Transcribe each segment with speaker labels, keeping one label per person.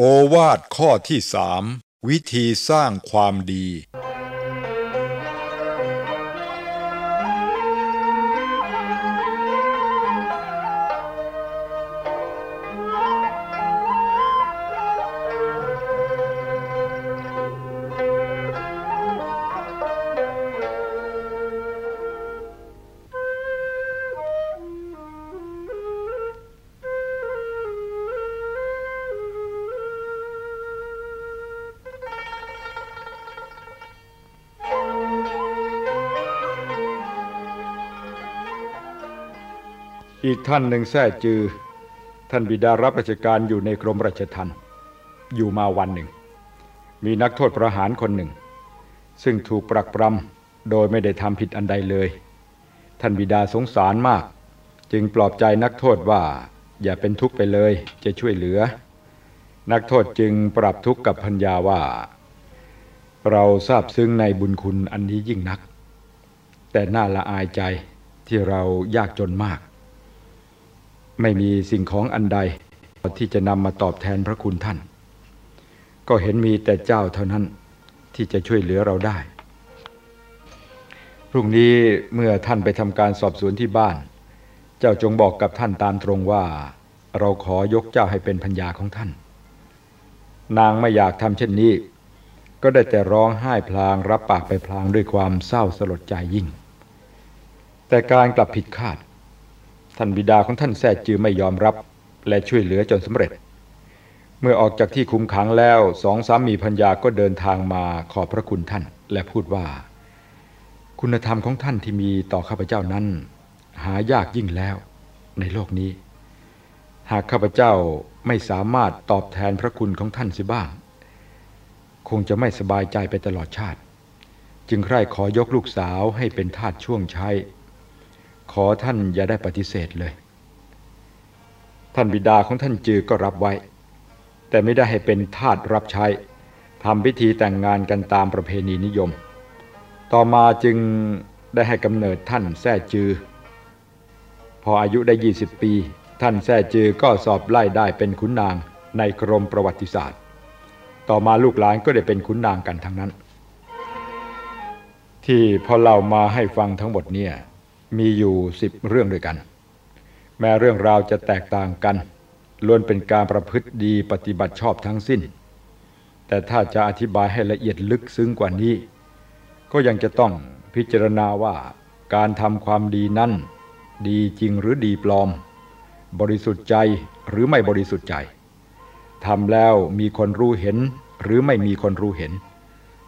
Speaker 1: โอวาทข้อที่สามวิธีสร้างความดี
Speaker 2: ท่านหนึ่งแท้จือ ท่านบิดารับราชการอยู่ในกรมราชทัณฑ์อยู่มาวันหนึ่ง มีนักโทษประหารคนหนึ่ง ซึ่งถูกปรักปรำโดยไม่ได้ทำผิดอันใดเลย ท่านบิดาสงสารมาก จึงปลอบใจนักโทษว่าอย่าเป็นทุกข์ไปเลยจะช่วยเหลือ นักโทษจึงปรับทุกข์กับพัญญาว่า เราทราบซึ้งในบุญคุณอันนี้ยิ่งนัก แต่น่าละอายใจที่เรายากจนมาก ไม่มีสิ่งของอันใดที่จะนำมาตอบแทนพระคุณท่าน ก็เห็นมีแต่เจ้าเท่านั้นที่จะช่วยเหลือเราได้ พรุ่งนี้เมื่อท่านไปทำการสอบสวนที่บ้าน เจ้าจงบอกกับท่านตามตรงว่า เราขอยกเจ้าให้เป็นพัญญาของท่าน นางไม่อยากทำเช่นนี้ ก็ได้แต่ร้องไห้พลางรับปากไปพลางด้วยความเศร้าสลดใจยิ่ง แต่การกลับผิดคาด ท่านบิดาของท่านแท้จือไม่ยอมรับ และช่วยเหลือจนสำเร็จ เมื่อออกจากที่คุมขังแล้วสองสามีพัญญาก็เดินทางมาขอบพระคุณท่าน และพูดว่า คุณธรรมของท่านที่มีต่อข้าพเจ้านั้น หายากยิ่งแล้ว ในโลกนี้ หากข้าพเจ้าไม่สามารถตอบแทนพระคุณของท่านสิบ้าง คงจะไม่สบายใจไปตลอดชาติ จึงใคร่ขอยกลูกสาวให้เป็นทาสช่วงใช้ ขอท่านอย่าได้ปฏิเสธเลย ท่านบิดาของท่านจือก็รับไว้ แต่ไม่ได้ให้เป็นทาสรับใช้ทำพิธีแต่งงานกันตามประเพณีนิยม ต่อมาจึงได้ให้กำเนิดท่านแท้จือ พออายุได้ 20 ปี ท่านแท้จือก็สอบไล่ได้เป็นขุนนางในกรมประวัติศาสตร์ ต่อมาลูกหลานก็ได้เป็นขุนนางกันทั้งนั้น ที่พอเล่ามาให้ฟังทั้งหมดเนี่ย มีอยู่สิบเรื่องด้วยกัน แม้เรื่องราวจะแตกต่างกันล้วนเป็นการประพฤติดีปฏิบัติชอบทั้งสิ้น แต่ถ้าจะอธิบายให้ละเอียดลึกซึ้งกว่านี้ ก็ยังจะต้องพิจารณาว่าการทำความดีนั้น ดีจริงหรือดีปลอม บริสุทธิ์ใจหรือไม่บริสุทธิ์ใจทำแล้วมีคนรู้เห็นหรือไม่มีคนรู้เห็น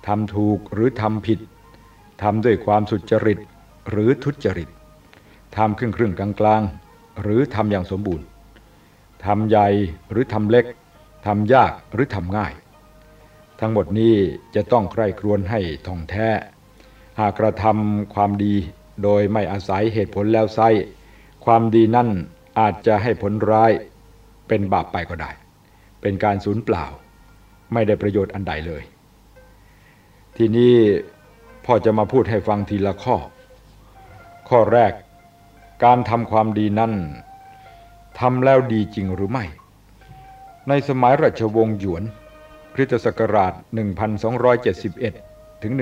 Speaker 2: ทำถูกหรือทำผิดทำด้วยความสุจริต หรือทุจริตทำครึ่งครึ่งกลางกลางๆหรือทำอย่างสมบูรณ์ทำใหญ่หรือทำเล็กทำยากหรือทำง่าย ทั้งหมดนี้จะต้องใคร่ครวญให้ท่องแท้ หากกระทำความดีโดยไม่อาศัยเหตุผลแล้วไซความดีนั่นอาจจะให้ผลร้ายเป็นบาปไปก็ได้ เป็นการสูญเปล่า ไม่ได้ประโยชน์อันใดเลย ทีนี้พ่อจะมาพูดให้ฟังทีละข้อ ข้อแรก การทำความดีนั้นทำแล้วดีจริงหรือไม่ ในสมัยราชวงศ์หยวน คริสตศักราช 1271 ถึง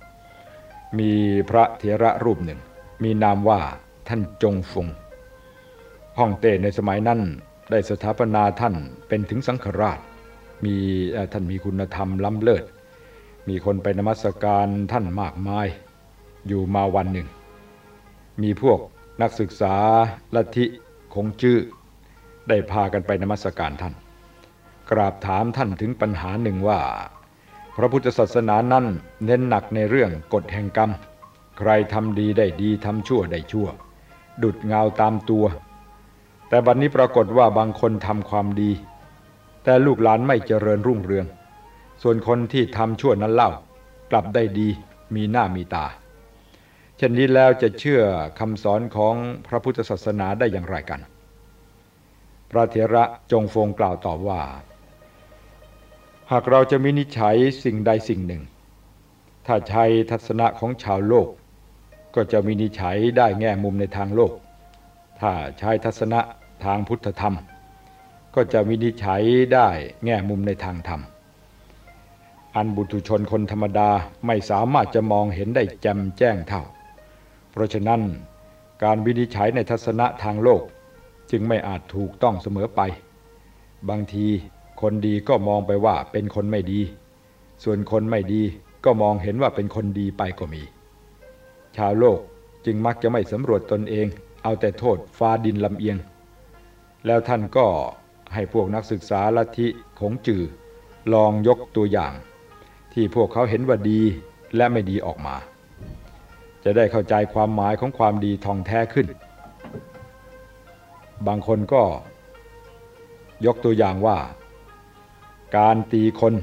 Speaker 2: 1368 มีพระเถระรูปหนึ่ง มีนามว่าท่านจงฟงฮ่องเต้ในสมัยนั้นได้สถาปนาท่านเป็นถึงสังฆราช มีท่านมีคุณธรรมล้ำเลิศ มีคนไปนมัสการท่านมากมาย อยู่มาวันหนึ่ง มีพวกนักศึกษาลัทธิคงจื้อได้พากันไปนมัสการท่าน กราบถามท่านถึงปัญหาหนึ่งว่า พระพุทธศาสนานั้นเน้นหนักในเรื่องกฎแห่งกรรม ใครทำดีได้ดีทำชั่วได้ชั่ว ดุดเงาตามตัว แต่บัดนนี้ปรากฏว่าบางคนทำความดี แต่ลูกหลานไม่เจริญรุ่งเรือง ส่วนคนที่ทำชั่วนั้นเล่ากลับได้ดีมีหน้ามีตา เช่นนี้แล้วจะเชื่อคำสอนของพระพุทธศาสนาได้อย่างไรกัน พระเถระจงฟงกล่าวตอบว่า หากเราจะมินิจฉัยสิ่งใดสิ่งหนึ่ง ถ้าใช้ทัศนะของชาวโลก ก็จะมินิจฉัยได้แง่มุมในทางโลก ถ้าใช้ทัศนะทางพุทธธรรม ก็จะวินิจฉัยได้แง่มุมในทางธรรม อันบุตุชนคนธรรมดาไม่สามารถจะมองเห็นได้แจ่มแจ้งเท่า เพราะฉะนั้นการวินิจฉัยในทัศนะทางโลก จึงไม่อาจถูกต้องเสมอไป บางทีคนดีก็มองไปว่าเป็นคนไม่ดี ส่วนคนไม่ดีก็มองเห็นว่าเป็นคนดีไปก็มี ชาวโลกจึงมักจะไม่สำรวจตนเอง เอาแต่โทษฟ้าดินลำเอียง แล้วท่านก็ให้พวกนักศึกษาลัทธิขงจือลองยกตัวอย่าง ที่พวกเขาเห็นว่าดีและไม่ดีออกมา จะได้เข้าใจความหมายของความดีทองแท้ขึ้น บางคนก็ ยกตัวอย่างว่า การตีคน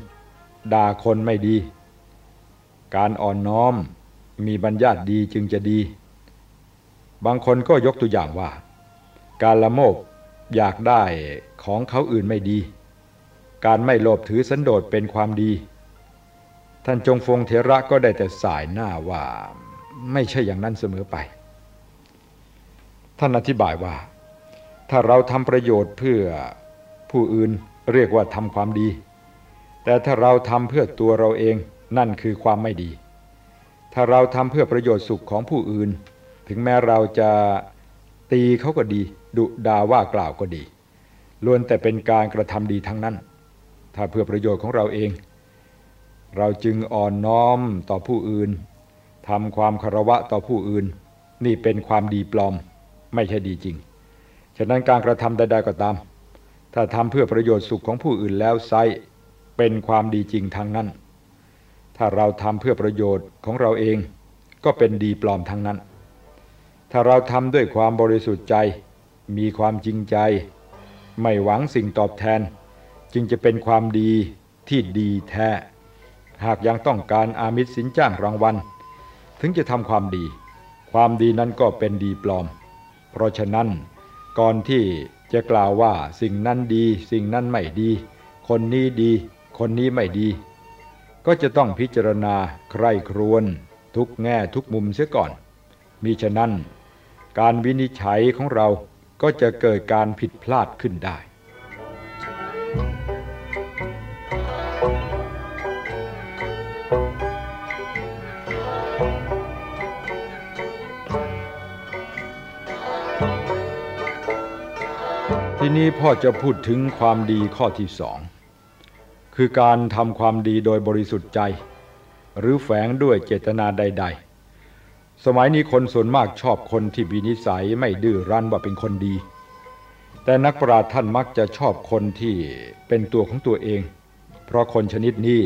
Speaker 2: ด่าคนไม่ดี การอ่อนน้อมมีบัญญัติดีจึงจะดี บางคนก็ยกตัวอย่างว่า การละโมบอยากได้ของเขาอื่นไม่ดี การไม่โลภถือสันโดษเป็นความดี ท่านจงฟงเทระก็ได้แต่สายหน้าว่า ไม่ใช่อย่างนั้นเสมอไป ท่านอธิบายว่า ถ้าเราทำประโยชน์เพื่อผู้อื่นเรียกว่าทำความดี แต่ถ้าเราทำเพื่อตัวเราเองนั่นคือความไม่ดี ถ้าเราทำเพื่อประโยชน์สุขของผู้อื่น ถึงแม้เราจะตีเขาก็ดี ดุดาว่ากล่าวก็ดีล้วนแต่เป็นการกระทำดีทั้งนั้น ถ้าเพื่อประโยชน์ของเราเอง เราจึงอ่อนน้อมต่อผู้อื่น ทำความคารวะต่อผู้อื่น นี่เป็นความดีปลอมไม่ใช่ดีจริง ฉะนั้นการกระทำใดๆก็ตาม ถ้าทำเพื่อประโยชน์สุขของผู้อื่นแล้วไซเป็นความดีจริงทางนั้น ถ้าเราทำเพื่อประโยชน์ของเราเองก็เป็นดีปลอมทางนั้น ถ้าเราทำด้วยความบริสุทธิ์ใจ มีความจริงใจ ไม่หวังสิ่งตอบแทน จึงจะเป็นความดีที่ดีแท้ หากยังต้องการอามิตรสินจ้างรางวัล ถึงจะทำความดี ความดีนั้นก็เป็นดีปลอม เพราะฉะนั้น ก่อนที่จะกล่าวว่าสิ่งนั้นดี สิ่งนั้นไม่ดี คนนี้ดี คนนี้ไม่ดี ก็จะต้องพิจารณาใคร่ครวญทุกแง่ทุกมุมเสียก่อน มิฉะนั้น การวินิจฉัยของเราก็จะเกิดการผิดพลาดขึ้นได้ นี้พ่อจะพูดถึงความดีข้อที่สอง คือการทำความดีโดยบริสุทธิ์ใจ หรือแฝงด้วยเจตนาใด ๆ สมัยนี้คนส่วนมากชอบคนที่มีนิสัยไม่ดื้อรั้นว่าเป็นคนดี แต่นักปราชญ์ท่านมักจะชอบคนที่เป็นตัวของตัวเอง เพราะคนชนิดนี้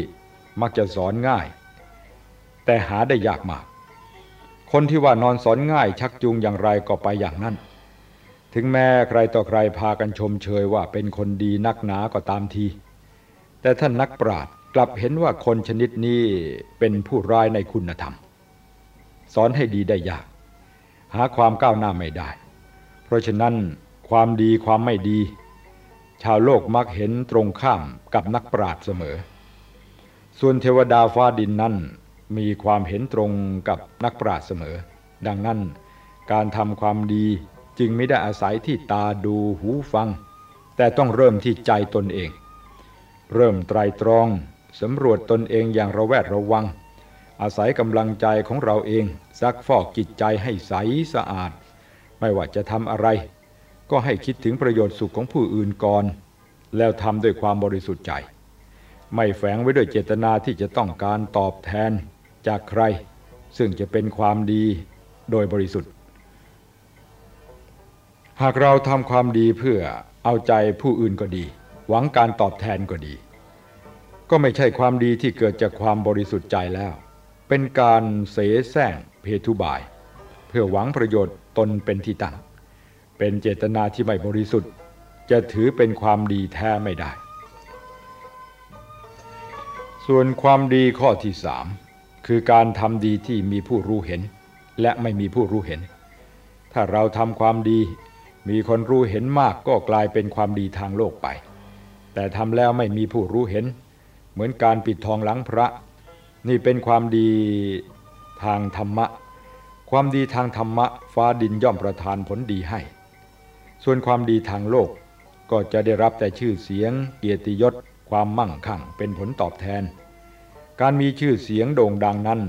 Speaker 2: มักจะสอนง่าย แต่หาได้ยากมาก คนที่ว่านอนสอนง่ายชักจูงอย่างไรก็ไปอย่างนั้น ถึงแม้ใครต่อใครพากันชมเชยว่าเป็นคนดีนักหนาก็ตามที แต่ท่านนักปราชญ์กลับเห็นว่าคนชนิดนี้เป็นผู้ร้ายในคุณธรรม สอนให้ดีได้ยาก หาความก้าวหน้าไม่ได้ เพราะฉะนั้นความดีความไม่ดี ชาวโลกมักเห็นตรงข้ามกับนักปราชญ์เสมอ ส่วนเทวดาฟ้าดินนั้นมีความเห็นตรงกับนักปราชญ์เสมอ ดังนั้นการทำความดี จึงไม่ได้อาศัยที่ตาดูหูฟัง แต่ต้องเริ่มที่ใจตนเอง เริ่มไตรตรองสำรวจตนเองอย่างระแวดระวัง อาศัยกำลังใจของเราเองซักฟอกจิตใจให้ใสสะอาด ไม่ว่าจะทำอะไร ก็ให้คิดถึงประโยชน์สุขของผู้อื่นก่อน แล้วทำด้วยความบริสุทธิ์ใจ ไม่แฝงไว้ด้วยเจตนาที่จะต้องการตอบแทนจากใคร ซึ่งจะเป็นความดีโดยบริสุทธิ์ หากเราทำความดีเพื่อเอาใจผู้อื่นก็ดี หวังการตอบแทนก็ดี ก็ไม่ใช่ความดีที่เกิดจากความบริสุทธิ์ใจแล้ว เป็นการเสแสร้งเพทุบาย เพื่อหวังประโยชน์ตนเป็นที่ตั้ง เป็นเจตนาที่ไม่บริสุทธิ์ จะถือเป็นความดีแท้ไม่ได้ ส่วนความดีข้อที่สามคือการทำดีที่มีผู้รู้เห็น และไม่มีผู้รู้เห็น ถ้าเราทำความดี มีคนรู้เห็นมากก็กลายเป็นความดีทางโลกไป แต่ทำแล้วไม่มีผู้รู้เห็น เหมือนการปิดทองหลังพระ นี่เป็นความดีทางธรรมะ ความดีทางธรรมะ ฟ้าดินย่อมประทานผลดีให้ ส่วนความดีทางโลกก็จะได้รับแต่ชื่อเสียง เกียรติยศ ความมั่งคั่ง เป็นผลตอบแทน การมีชื่อเสียงโด่งดังนั้น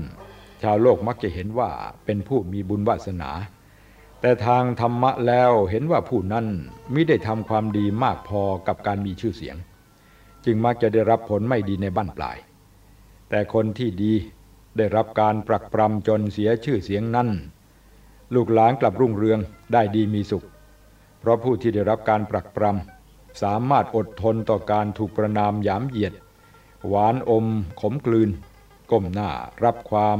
Speaker 2: ชาวโลกมักจะเห็นว่าเป็นผู้มีบุญวาสนา แต่ทางธรรมะแล้วเห็นว่าผู้นั้นมิได้ทำความดีมากพอกับการมีชื่อเสียง จึงมักจะได้รับผลไม่ดีในบ้านปลาย แต่คนที่ดีได้รับการปรักปรำจนเสียชื่อเสียงนั้นลูกหลานกลับรุ่งเรืองได้ดีมีสุข เพราะผู้ที่ได้รับการปรักปรำสามารถอดทนต่อการถูกประนามหยามเหยียด หวานอมขมกลืน ก้มหน้ารับความ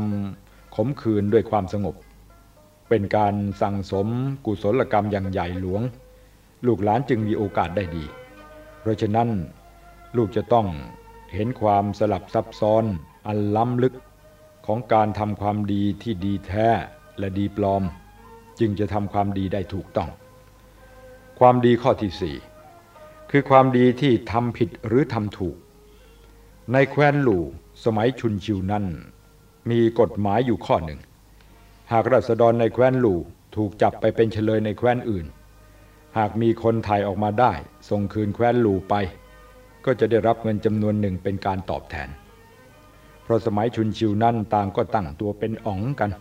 Speaker 2: ขมขื่นด้วยความสงบ เป็นการสั่งสมกุศลกรรมอย่างใหญ่หลวง ลูกหลานจึงมีโอกาสได้ดี เพราะฉะนั้น ลูกจะต้องเห็นความสลับซับซ้อนอันล้ำลึกของการทำความดีที่ดีแท้และดีปลอม จึงจะทำความดีได้ถูกต้อง ความดีข้อที่สี่คือความดีที่ทำผิดหรือทำถูก ในแคว้นหลู่สมัยชุนชิวนั้น มีกฎหมายอยู่ข้อหนึ่ง หากราษฎรในแคว้นหลู่ถูกจับไปเป็นเฉลยในแคว้นอื่น หากมีคนไทยออกมาได้ ส่งคืนแคว้นหลู่ไป ก็จะได้รับเงินจำนวนหนึ่งเป็นการตอบแทน เพราะสมัยชุนชิวนั้นต่างก็ตั้งตัวเป็นอ๋องกัน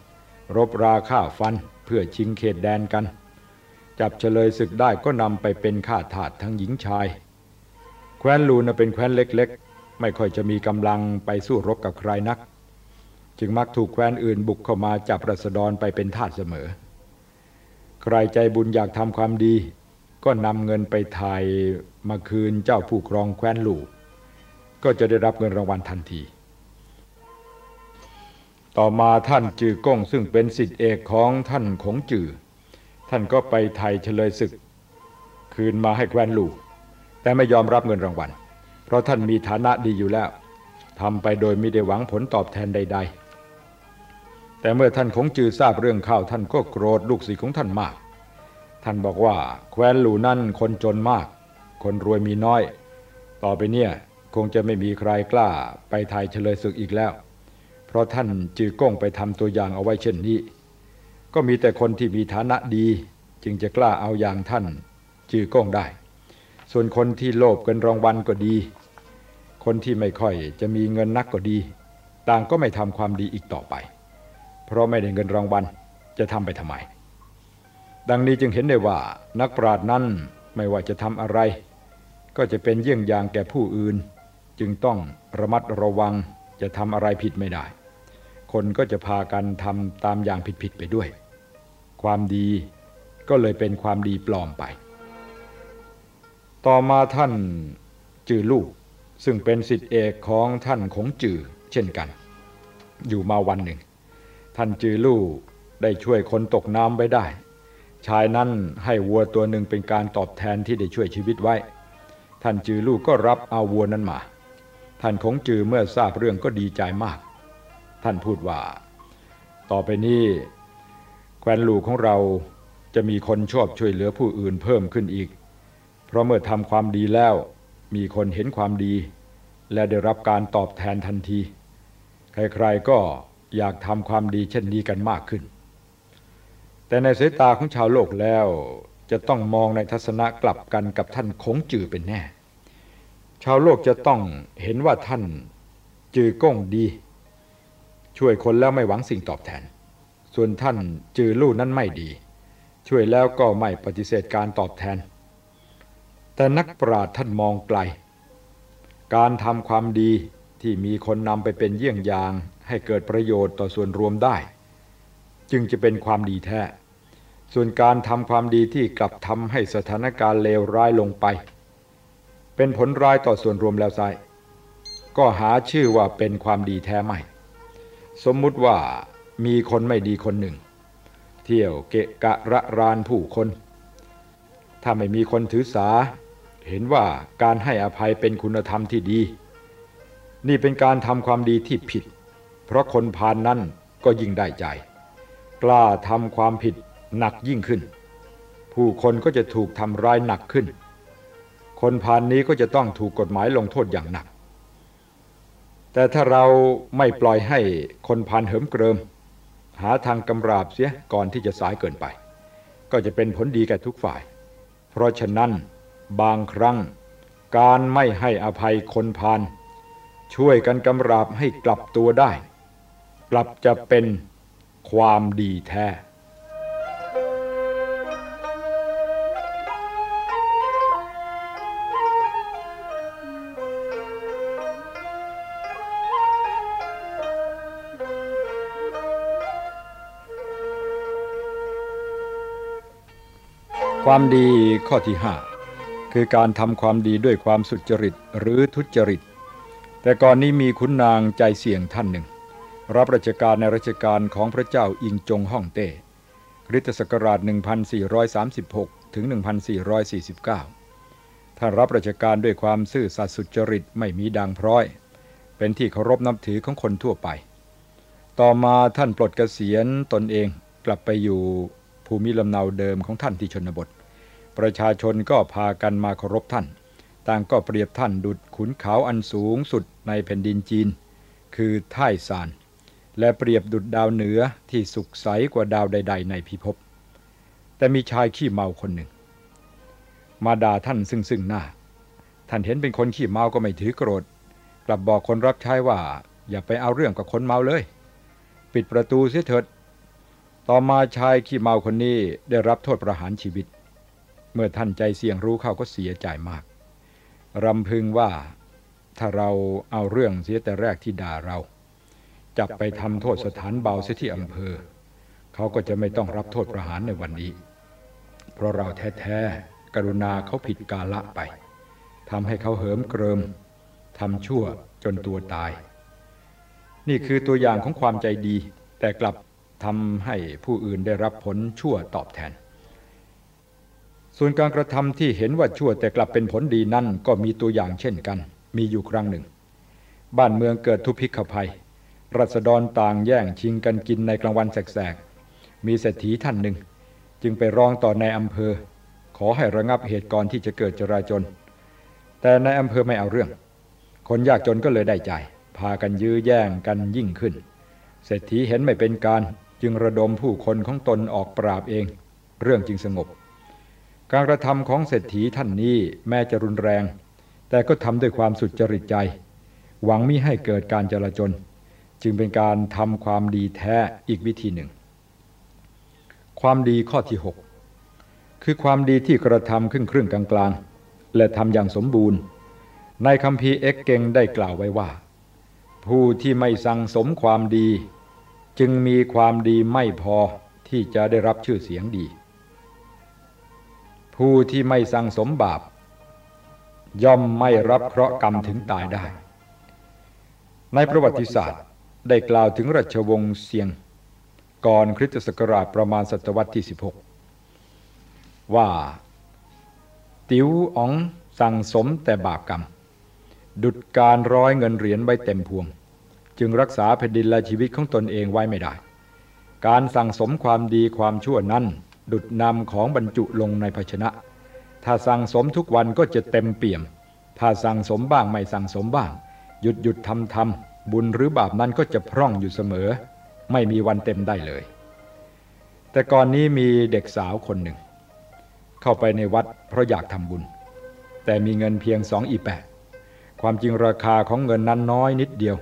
Speaker 2: รบราฆ่าฟันเพื่อชิงเขตแดนกัน จับเฉลยศึกได้ก็นำไปเป็นข้าทาสทั้งหญิงชาย แคว้นลูนะเป็นแคว้นเล็กๆ ไม่ค่อยจะมีกำลังไปสู้รบกับใครนัก จึงมักถูกแคว้นอื่นบุกเข้ามาจับรัษฎรไปเป็นทาสเสมอ ใครใจบุญอยากทำความดี ก็นำเงินไปไทยมาคืนเจ้าผู้ครองแคว้นลูก็จะได้รับเงินรางวัลทันที ต่อมาท่านจือก้งซึ่งเป็นสิทธิเอกของท่านขงจือ ท่านก็ไปไทยเฉลยศึก คืนมาให้แคว้นลูแต่ไม่ยอมรับเงินรางวัล เพราะท่านมีฐานะดีอยู่แล้วทำไปโดยไม่ได้หวังผลตอบแทนใด ๆ แต่เมื่อท่านขงจือทราบเรื่องข่าวท่านก็โกรธลูกศิษย์ของท่านมาก ท่านบอกว่าแคว้นลูนั่นคนจนมาก คนรวยมีน้อย ต่อไปเนี่ยคงจะไม่มีใครกล้าไปไทยเฉลยศึกอีกแล้ว เพราะท่านจือก้งไปทำตัวอย่างเอาไว้เช่นนี้ ก็มีแต่คนที่มีฐานะดี จึงจะกล้าเอาอย่างท่านจือก้งได้ ส่วนคนที่โลภเกินรางวัลก็ดี คนที่ไม่ค่อยจะมีเงินนักก็ดี ต่างก็ไม่ทำความดีอีกต่อไป เพราะไม่ได้เงินรางวัลจะทำไปทำไม ดังนี้จึงเห็นได้ว่านักปราชญ์นั้นไม่ว่าจะทำอะไร ก็จะเป็นเยี่ยงอย่างแก่ผู้อื่น จึงต้องระมัดระวังจะทำอะไรผิดไม่ได้ คนก็จะพากันทำตามอย่างผิดๆไปด้วย ความดีก็เลยเป็นความดีปลอมไป ต่อมาท่านจือลูก ซึ่งเป็นสิทธิเอกของท่านคงจือเช่นกัน อยู่มาวันหนึ่ง ท่านจือลู่ได้ช่วยคนตกน้ำไว้ได้ ชายนั้นให้วัวตัวหนึ่งเป็นการตอบแทนที่ได้ช่วยชีวิตไว้ ท่านจือลู่ก็รับเอาวัวนั้นมา ท่านคงจือเมื่อทราบเรื่องก็ดีใจมาก ท่านพูดว่า ต่อไปนี้แคว้นลูของเราจะมีคนชอบช่วยเหลือผู้อื่นเพิ่มขึ้นอีก เพราะเมื่อทำความดีแล้วมีคนเห็นความดี และได้รับการตอบแทนทันที ใครๆก็ อยากทำความดีเช่นนี้กันมากขึ้น แต่ในสายตาของชาวโลกแล้วจะต้องมองในทัศนะกลับกันกับท่านคงจือเป็นแน่ ชาวโลกจะต้องเห็นว่าท่านจือก้งดี ช่วยคนแล้วไม่หวังสิ่งตอบแทน ส่วนท่านจือลู่นั้นไม่ดี ช่วยแล้วก็ไม่ปฏิเสธการตอบแทน แต่นักปราชญ์ท่านมองไกล การทำความดีที่มีคนนำไปเป็นเยี่ยงอย่าง ให้เกิดประโยชน์ต่อส่วนรวมได้ จึงจะเป็นความดีแท้ ส่วนการทำความดีที่กลับทำให้สถานการณ์เลวร้ายลงไป เป็นผลร้ายต่อส่วนรวมแล้วไซก็หาชื่อว่าเป็นความดีแท้ไม่ สมมุติว่ามีคนไม่ดีคนหนึ่ง เที่ยวเกะกะระรานผู้คน ถ้าไม่มีคนถือสา เห็นว่าการให้อภัยเป็นคุณธรรมที่ดี นี่เป็นการทำความดีที่ผิด ราะคนพานนั้นก็ยิ่งได้ใจ กล้าทำความผิดหนักยิ่งขึ้น ผู้คนก็จะถูกทำร้ายหนักขึ้น คนพานนี้ก็จะต้องถูกกฎหมายลงโทษอย่างหนัก แต่ถ้าเราไม่ปล่อยให้คนพันเหิมเกริม หาทางกำราบเสียก่อนที่จะสายเกินไป ก็จะเป็นผลดีแก่ทุกฝ่าย เพราะฉะนั้นบางครั้งการไม่ให้อภัยคนพาลช่วยกันกำราบให้กลับตัวได้ กลับจะเป็นความดีแท้ความดีข้อที่ห้าคือการทำความดีด้วยความสุจริตหรือทุจริต แต่ก่อนนี้มีขุนนางใจเสี่ยงท่านหนึ่ง รับราชการในราชการของพระเจ้าอิงจงฮ่องเต้คริสตศักราช 1436 ถึง 1449 ท่านรับราชการด้วยความซื่อสัตย์สุจริตไม่มีด่างพร้อย เป็นที่เคารพนับถือของคนทั่วไป ต่อมาท่านปลดเกษียณตนเองกลับไปอยู่ภูมิลำเนาเดิมของท่านที่ชนบท ประชาชนก็พากันมาเคารพท่าน ต่างก็เปรียบท่านดุดขุนเขาอันสูงสุดในแผ่นดินจีน คือไท่ซาน และเปรียบดุดดาวเหนือที่สุขใสกว่าดาวใด ๆ ในพิภพ แต่มีชายขี้เมาคนหนึ่ง มาด่าท่านซึ่งซึ่งหน้า ท่านเห็นเป็นคนขี้เมาก็ไม่ถือโกรธ กลับบอกคนรับใช้ว่าอย่าไปเอาเรื่องกับคนเมาเลย ปิดประตูเสียเถิด ต่อมาชายขี้เมาคนนี้ได้รับโทษประหารชีวิต เมื่อท่านใจเสี่ยงรู้เข้าก็เสียใจมาก รำพึงว่าถ้าเราเอาเรื่องเสียแต่แรกที่ด่าเรา จับไปทำโทษสถานเบาเสียที่อำเภอ เขาก็จะไม่ต้องรับโทษประหารในวันนี้ เพราะเราแท้ๆกรุณาเขาผิดกาละไปทำให้เขาเหิมเกริมทำชั่วจนตัวตาย นี่คือตัวอย่างของความใจดี แต่กลับทำให้ผู้อื่นได้รับผลชั่วตอบแทน ส่วนการกระทำที่เห็นว่าชั่วแต่กลับเป็นผลดีนั่นก็มีตัวอย่างเช่นกัน มีอยู่ครั้งหนึ่ง บ้านเมืองเกิดทุพพิกภัย รัษฎรต่างแย่งชิงกันกินในกลางวันแสกๆ มีเศรษฐีท่านหนึ่ง จึงไปร้องต่อในอำเภอ ขอให้ระงับเหตุก่อนที่จะเกิดจราจน แต่ในอำเภอไม่เอาเรื่อง คนยากจนก็เลยได้ใจ พากันยื้อแย่งกันยิ่งขึ้น เศรษฐีเห็นไม่เป็นการจึงระดมผู้คนของตนออกปราบเอง เรื่องจึงสงบ การกระทำของเศรษฐีท่านนี้แม้จะรุนแรง แต่ก็ทำด้วยความสุจริตใจ หวังมิให้เกิดการจลาจล จึงเป็นการทำความดีแท้อีกวิธีหนึ่ง ความดีข้อที่ 6 คือความดีที่กระทำครึ่งครึ่งกลางกลางๆและทำอย่างสมบูรณ์ ในคำพีเอ็กเกงได้กล่าวไว้ว่า ผู้ที่ไม่สั่งสมความดี จึงมีความดีไม่พอที่จะได้รับชื่อเสียงดี ผู้ที่ไม่สั่งสมบาป ย่อมไม่รับเคราะห์กรรมถึงตายได้ ในประวัติศาสตร์ ได้กล่าวถึงราชวงศ์เซียง ก่อนคริสตศักราชประมาณศตวรรษที่ 16 ว่า ติ๋วอ๋องสั่งสมแต่บาปกรรม ดุดการร้อยเงินเหรียญไว้เต็มพวง จึงรักษาแผ่นดินและชีวิตของตนเองไว้ไม่ได้ การสั่งสมความดีความชั่วนั้น ดุดนำของบรรจุลงในภาชนะ ถ้าสั่งสมทุกวันก็จะเต็มเปี่ยม ถ้าสั่งสมบ้างไม่สั่งสมบ้าง หยุดหยุดทำทำ บุญหรือบาปนั้นก็จะพร่องอยู่เสมอ ไม่มีวันเต็มได้เลย แต่ก่อนนี้มีเด็กสาวคนหนึ่ง เข้าไปในวัดเพราะอยากทำบุญ แต่มีเงินเพียงสองอีแปดความจริงราคาของเงินนั้นน้อยนิดเดียว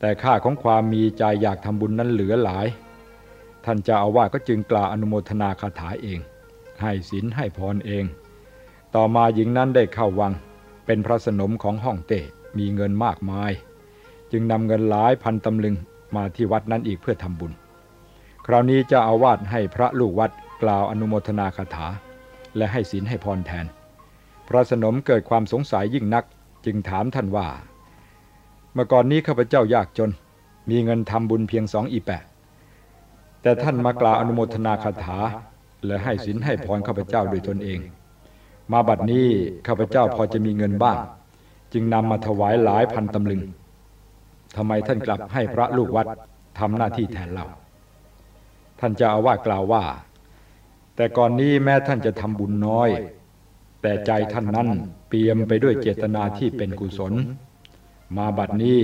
Speaker 2: แต่ค่าของความมีใจอยากทำบุญนั้นเหลือหลาย ท่านเจ้าอาวาสก็จึงกล่าวอนุโมทนาคาถาเอง ให้ศีลให้พรเอง ต่อมาหญิงนั้นได้เข้าวังเป็นพระสนมของห้องเต้มีเงินมากมาย จึงนำเงินหลายพันตำลึงมาที่วัดนั้นอีกเพื่อทำบุญ คราวนี้จ้าอาวาสให้พระลูกวัดกล่าวอนุโมทนาคาถา และให้ศีลให้พรแทน พระสนมเกิดความสงสัยยิ่งนักจึงถามท่านว่า เมื่อก่อนนี้ข้าพเจ้ายากจน มีเงินทำบุญเพียงสองอีแปะ แต่ท่านมากล่าวอนุโมทนาคาถา และให้ศีลให้พรข้าพเจ้าโดยตนเอง มาบัดนี้ข้าพเจ้าพอจะมีเงินบ้าง จึงนำมาถวายหลายพันตำลึง ทำไมท่านกลับให้พระลูกวัดทำหน้าที่แทนเราท่านจ้าอาวาสกล่าวว่า แต่ก่อนนี้แม้ท่านจะทำบุญน้อย แต่ใจท่านนั้นเปี่ยมไปด้วยเจตนาที่เป็นกุศล มาบัดนี้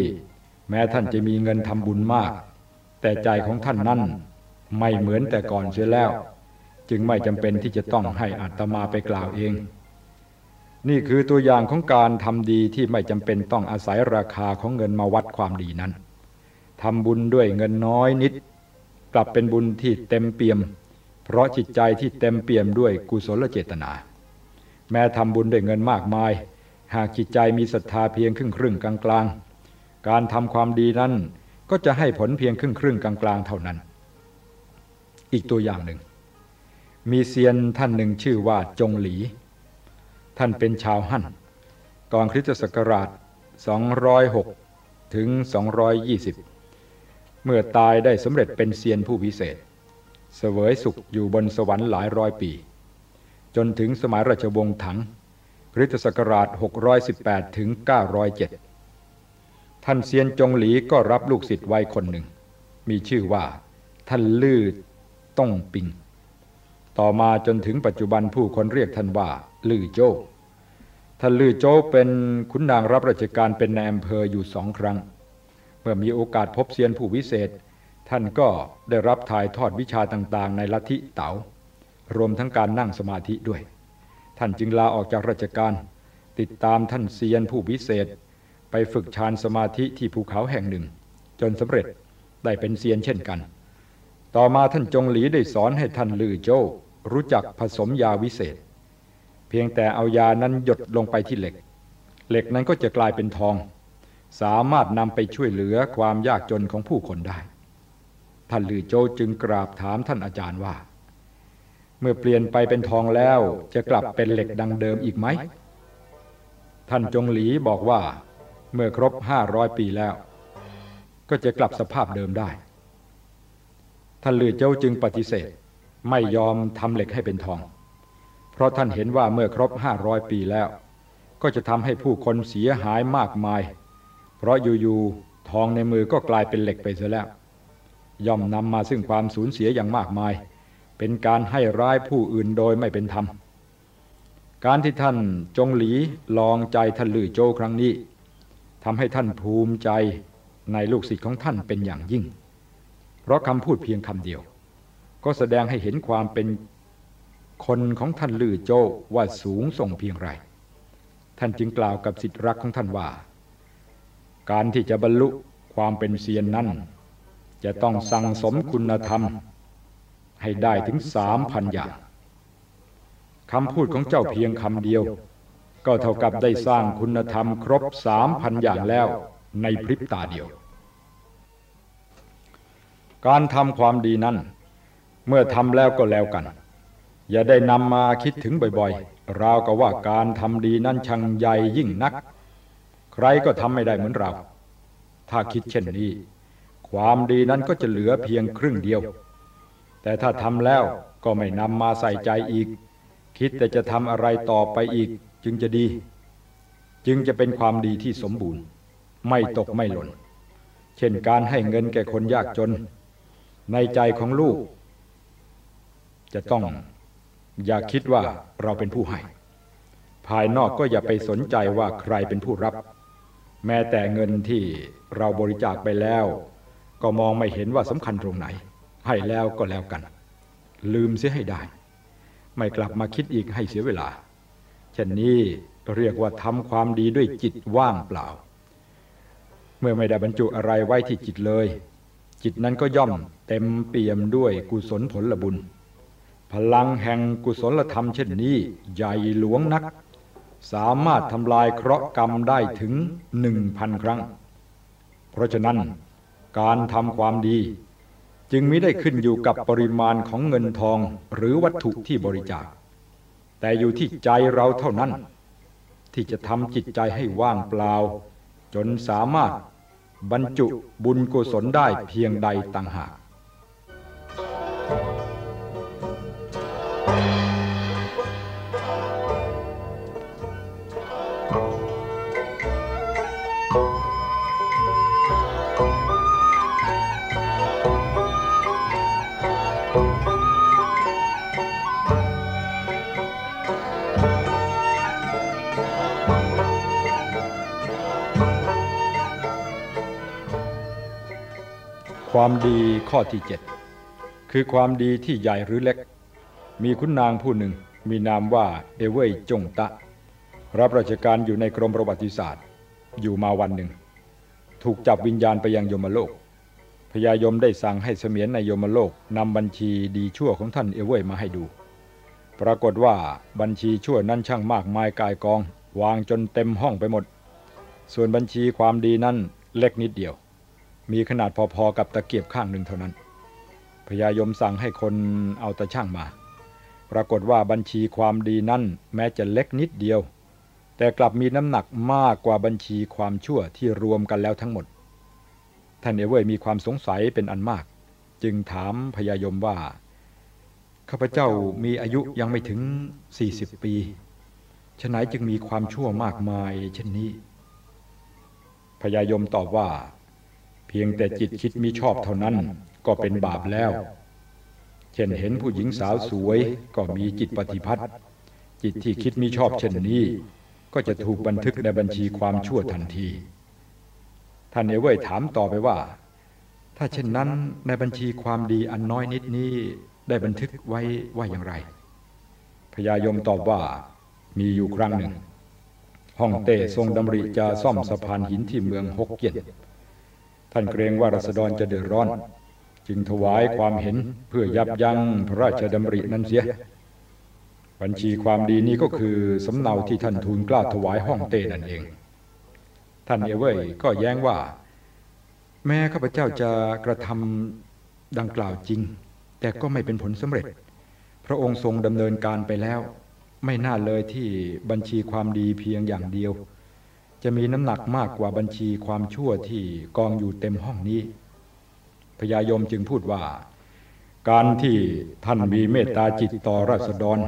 Speaker 2: แม้ท่านจะมีเงินทำบุญมาก แต่ใจของท่านนั้นไม่เหมือนแต่ก่อนเสียแล้ว จึงไม่จำเป็นที่จะต้องให้อาตมาไปกล่าวเอง นี่คือตัวอย่างของการทำดีที่ไม่จำเป็นต้องอาศัยราคาของเงินมาวัดความดีนั้นทำบุญด้วยเงินน้อยนิด กลับเป็นบุญที่เต็มเปี่ยม เพราะจิตใจที่เต็มเปี่ยมด้วยกุศลเจตนา แม้ทำบุญด้วยเงินมากมาย หากจิตใจมีศรัทธาเพียงครึ่งครึ่งกลางกลางการทำความดีนั้นก็จะให้ผลเพียงครึ่งครึ่งกลางกลางเท่านั้น อีกตัวอย่างหนึ่ง มีเซียนท่านหนึ่งชื่อว่าจงหลี ท่านเป็นชาวฮั่นก่อนคริสตศักราช 206 ถึง 220 เมื่อตายได้สำเร็จเป็นเซียนผู้วิเศษ เสวยสุขอยู่บนสวรรค์หลายร้อยปี จนถึงสมัยราชวงศ์ถัง คริสตศักราช 618 ถึง 907 ท่านเซียนจงหลีก็รับลูกศิษย์ไว้คนหนึ่ง มีชื่อว่า ท่านลื่อต้องปิง ต่อมาจนถึงปัจจุบันผู้คนเรียกท่านว่า ลื่อโจ้ ท่านลือโจ้เป็นขุนนางรับราชการเป็นนายอำเภออยู่สองครั้ง เมื่อมีโอกาสพบเซียนผู้วิเศษ ท่านก็ได้รับถ่ายทอดวิชาต่างๆ ในลัทธิเต๋ารวมทั้งการนั่งสมาธิด้วย ท่านจึงลาออกจากราชการ ติดตามท่านเซียนผู้วิเศษ ไปฝึกฌานสมาธิที่ภูเขาแห่งหนึ่ง จนสำเร็จได้เป็นเซียนเช่นกัน ต่อมาท่านจงหลีได้สอนให้ท่านลือโจ้รู้จักผสมยาวิเศษ เพียงแต่เอายานั้นหยดลงไปที่เหล็ก เหล็กนั้นก็จะกลายเป็นทอง สามารถนำไปช่วยเหลือความยากจนของผู้คนได้ ท่านลือโจจึงกราบถามท่านอาจารย์ว่า เมื่อเปลี่ยนไปเป็นทองแล้วจะกลับเป็นเหล็กดังเดิมอีกไหม ท่านจงหลีบอกว่า เมื่อครบห้าร้อยปีแล้ว ก็จะกลับสภาพเดิมได้ ท่านลือโจจึงปฏิเสธไม่ยอมทำเหล็กให้เป็นทอง เพราะท่านเห็นว่าเมื่อครบห้าร้อยปีแล้ว ก็จะทำให้ผู้คนเสียหายมากมาย เพราะอยู่ๆทองในมือก็กลายเป็นเหล็กไปเสียแล้ว ย่อมนำมาซึ่งความสูญเสียอย่างมากมาย เป็นการให้ร้ายผู้อื่นโดยไม่เป็นธรรม การที่ท่านจงหลีลองใจท่านลือโจครั้งนี้ทำให้ท่านภูมิใจในลูกศิษย์ของท่านเป็นอย่างยิ่ง เพราะคำพูดเพียงคำเดียว ก็แสดงให้เห็นความเป็น คนของท่านลือโจว่าสูงส่งเพียงไร ท่านจึงกล่าวกับสิทธิรักของท่านว่า การที่จะบรรลุความเป็นเซียนนั้น จะต้องสั่งสมคุณธรรม ให้ได้ถึงสามพันอย่างคำพูดของเจ้าเพียงคำเดียว ก็เท่ากับได้สร้างคุณธรรมครบสามพันอย่างแล้วในพริบตาเดียว การทำความดีนั้น เมื่อทำแล้วก็แล้วกัน อย่าได้นำมาคิดถึงบ่อยๆ ราวกับว่าการทำดีนั้นช่างใหญ่ยิ่งนัก ใครก็ทำไม่ได้เหมือนเรา ถ้าคิดเช่นนี้ ความดีนั้นก็จะเหลือเพียงครึ่งเดียว แต่ถ้าทำแล้วก็ไม่นำมาใส่ใจอีก คิดแต่จะทำอะไรต่อไปอีกจึงจะดี จึงจะเป็นความดีที่สมบูรณ์ ไม่ตกไม่หล่น เช่นการให้เงินแก่คนยากจน ในใจของลูก จะต้อง อย่าคิดว่าเราเป็นผู้ให้ ภายนอกก็อย่าไปสนใจว่าใครเป็นผู้รับ แม้แต่เงินที่เราบริจาคไปแล้ว ก็มองไม่เห็นว่าสำคัญตรงไหน ให้แล้วก็แล้วกัน ลืมเสียให้ได้ ไม่กลับมาคิดอีกให้เสียเวลาเช่นนี้เรียกว่าทำความดีด้วยจิตว่างเปล่า เมื่อไม่ได้บรรจุอะไรไว้ที่จิตเลย จิตนั้นก็ย่อมเต็มเปี่ยมด้วยกุศลผลบุญ พลังแห่งกุศลธรรมเช่นนี้ใหญ่หลวงนัก สามารถทำลายเคราะห์กรรมได้ถึงหนึ่งพันครั้ง เพราะฉะนั้นการทำความดี จึงไม่ได้ขึ้นอยู่กับปริมาณของเงินทองหรือวัตถุที่บริจาค แต่อยู่ที่ใจเราเท่านั้น ที่จะทำจิตใจให้ว่างเปล่า จนสามารถบรรจุบุญกุศลได้เพียงใดต่างหาก ความดีข้อที่เจ็ดคือความดีที่ใหญ่หรือเล็ก มีคุณนางผู้หนึ่งมีนามว่าเอเว่ยจงตะ รับราชการอยู่ในกรมประวัติศาสตร์ อยู่มาวันหนึ่ง ถูกจับวิญญาณไปยังยมโลกพญายมได้สั่งให้เสมียนในยมโลกนำบัญชีดีชั่วของท่านเอเว่ยมาให้ดู ปรากฏว่าบัญชีชั่วนั้นช่างมากมายกายกอง วางจนเต็มห้องไปหมด ส่วนบัญชีความดีนั้นเล็กนิดเดียว มีขนาดพอๆกับตะเกียบข้างหนึ่งเท่านั้นพญายมสั่งให้คนเอาตะช่างมา ปรากฏว่าบัญชีความดีนั้นแม้จะเล็กนิดเดียว แต่กลับมีน้ำหนักมากกว่าบัญชีความชั่วที่รวมกันแล้วทั้งหมด ท่านเอเว่ยมีความสงสัยเป็นอันมาก จึงถามพญายมว่า ข้าพเจ้ามีอายุยังไม่ถึง 40 ปีฉะไหนจึงมีความชั่วมากมายเช่นนี้พญายมตอบว่า เพียงแต่จิตคิดมิชอบเท่านั้นก็เป็นบาปแล้ว ช่นเห็นผู้หญิงสาวสวยก็มีจิตปฏิพัทธ์จิตที่คิดมิชอบเช่นนี้ ก็จะถูกบันทึกในบัญชีความชั่วทันทีท่านเอเว่ยถามต่อไปว่า ถ้าเช่นนั้นในบัญชีความดีอันน้อยนิดนี้ได้บันทึกไว้ว่าอย่างไร พญายมตอบว่ามีอยู่ครั้งหนึ่งฮ่องเต้ทรงดำริจะซ่อมสะพานหินที่เมืองฮกเกี้ยนท่านเกรงว่ารัษฎรจะเดือดร้อน จึงถวายความเห็นเพื่อยับยั้งพระราชดำรินั้นเสีย บัญชีความดีนี้ก็คือสำเนาที่ท่านทูลกล้าถวายฮ่องเต้นั่นเอง ท่านเอเว่ยก็แย้งว่า แม้ข้าพเจ้าจะกระทำดังกล่าวจริง แต่ก็ไม่เป็นผลสำเร็จ พระองค์ทรงดำเนินการไปแล้ว ไม่น่าเลยที่บัญชีความดีเพียงอย่างเดียว จะมีน้ำหนักมากกว่าบัญชีความชั่วที่กองอยู่เต็มห้องนี้ พญายมจึงพูดว่า การที่ท่านมีเมตตาจิตต่อราษฎร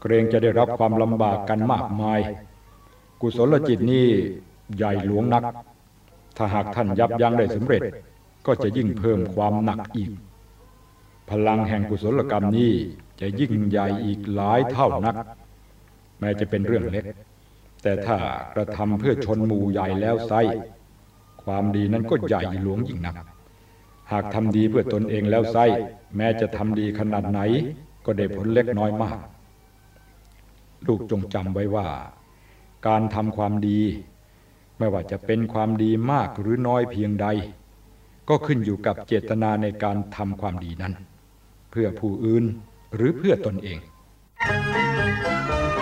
Speaker 2: เกรงจะได้รับความลำบากกันมากมาย กุศลจิตนี้ใหญ่หลวงนัก ถ้าหากท่านยับยั้งได้สำเร็จ ก็จะยิ่งเพิ่มความหนักอีก พลังแห่งกุศลกรรมนี้จะยิ่งใหญ่อีกหลายเท่านัก แม้จะเป็นเรื่องเล็ก แต่ถ้ากระทำเพื่อชนหมู่ใหญ่แล้วไซความดีนั้นก็ใหญ่หลวงยิ่งนัก หากทำดีเพื่อตนเองแล้วไซแม้จะทำดีขนาดไหน ก็ได้ผลเล็กน้อยมาก ลูกจงจำไว้ว่า การทำความดี ไม่ว่าจะเป็นความดีมากหรือน้อยเพียงใด ก็ขึ้นอยู่กับเจตนาในการทำความดีนั้น เพื่อผู้อื่นหรือเพื่อตนเองข้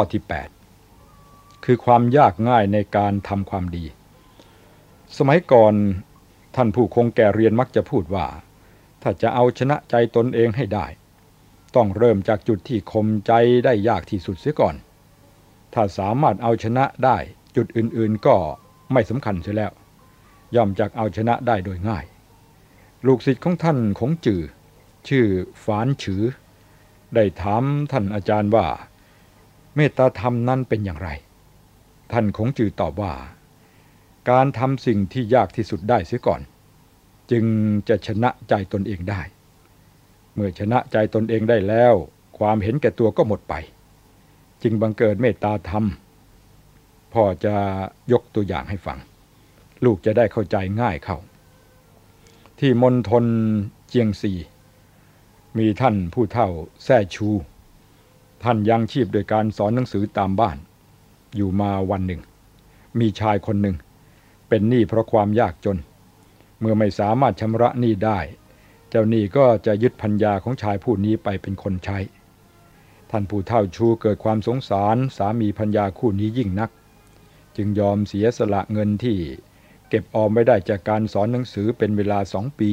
Speaker 2: อที่ 8 คือความยากง่ายในการทำความดี สมัยก่อนท่านผู้คงแก่เรียนมักจะพูดว่า ถ้าจะเอาชนะใจตนเองให้ได้ ต้องเริ่มจากจุดที่คมใจได้ยากที่สุดเสียก่อน ถ้าสามารถเอาชนะได้จุดอื่นๆก็ไม่สำคัญเสียแล้ว ย่อมจากเอาชนะได้โดยง่าย ลูกศิษย์ของท่านคงจือ ชื่อฝานฉือ ได้ถามท่านอาจารย์ว่า เมตตาธรรมนั้นเป็นอย่างไร ท่านคงจือตอบว่า การทำสิ่งที่ยากที่สุดได้เสียก่อน จึงจะชนะใจตนเองได้ เมื่อชนะใจตนเองได้แล้ว ความเห็นแก่ตัวก็หมดไป จึงบังเกิดเมตตาธรรมพ่อจะยกตัวอย่างให้ฟัง ลูกจะได้เข้าใจง่ายเข้า ที่มณฑลเจียงซีมีท่านผู้เฒ่าแซ่ชู ท่านยังชีพโดยการสอนหนังสือตามบ้าน อยู่มาวันหนึ่ง มีชายคนหนึ่ง เป็นหนี้เพราะความยากจน เมื่อไม่สามารถชำระหนี้ได้ เจ้าหนี้ก็จะยึดพัญญาของชายผู้นี้ไปเป็นคนใช้ ท่านผู้เฒ่าชูเกิดความสงสารสามีพัญญาคู่นี้ยิ่งนัก จึงยอมเสียสละเงินที่เก็บออมไม่ได้จากการสอนหนังสือเป็นเวลาสองปี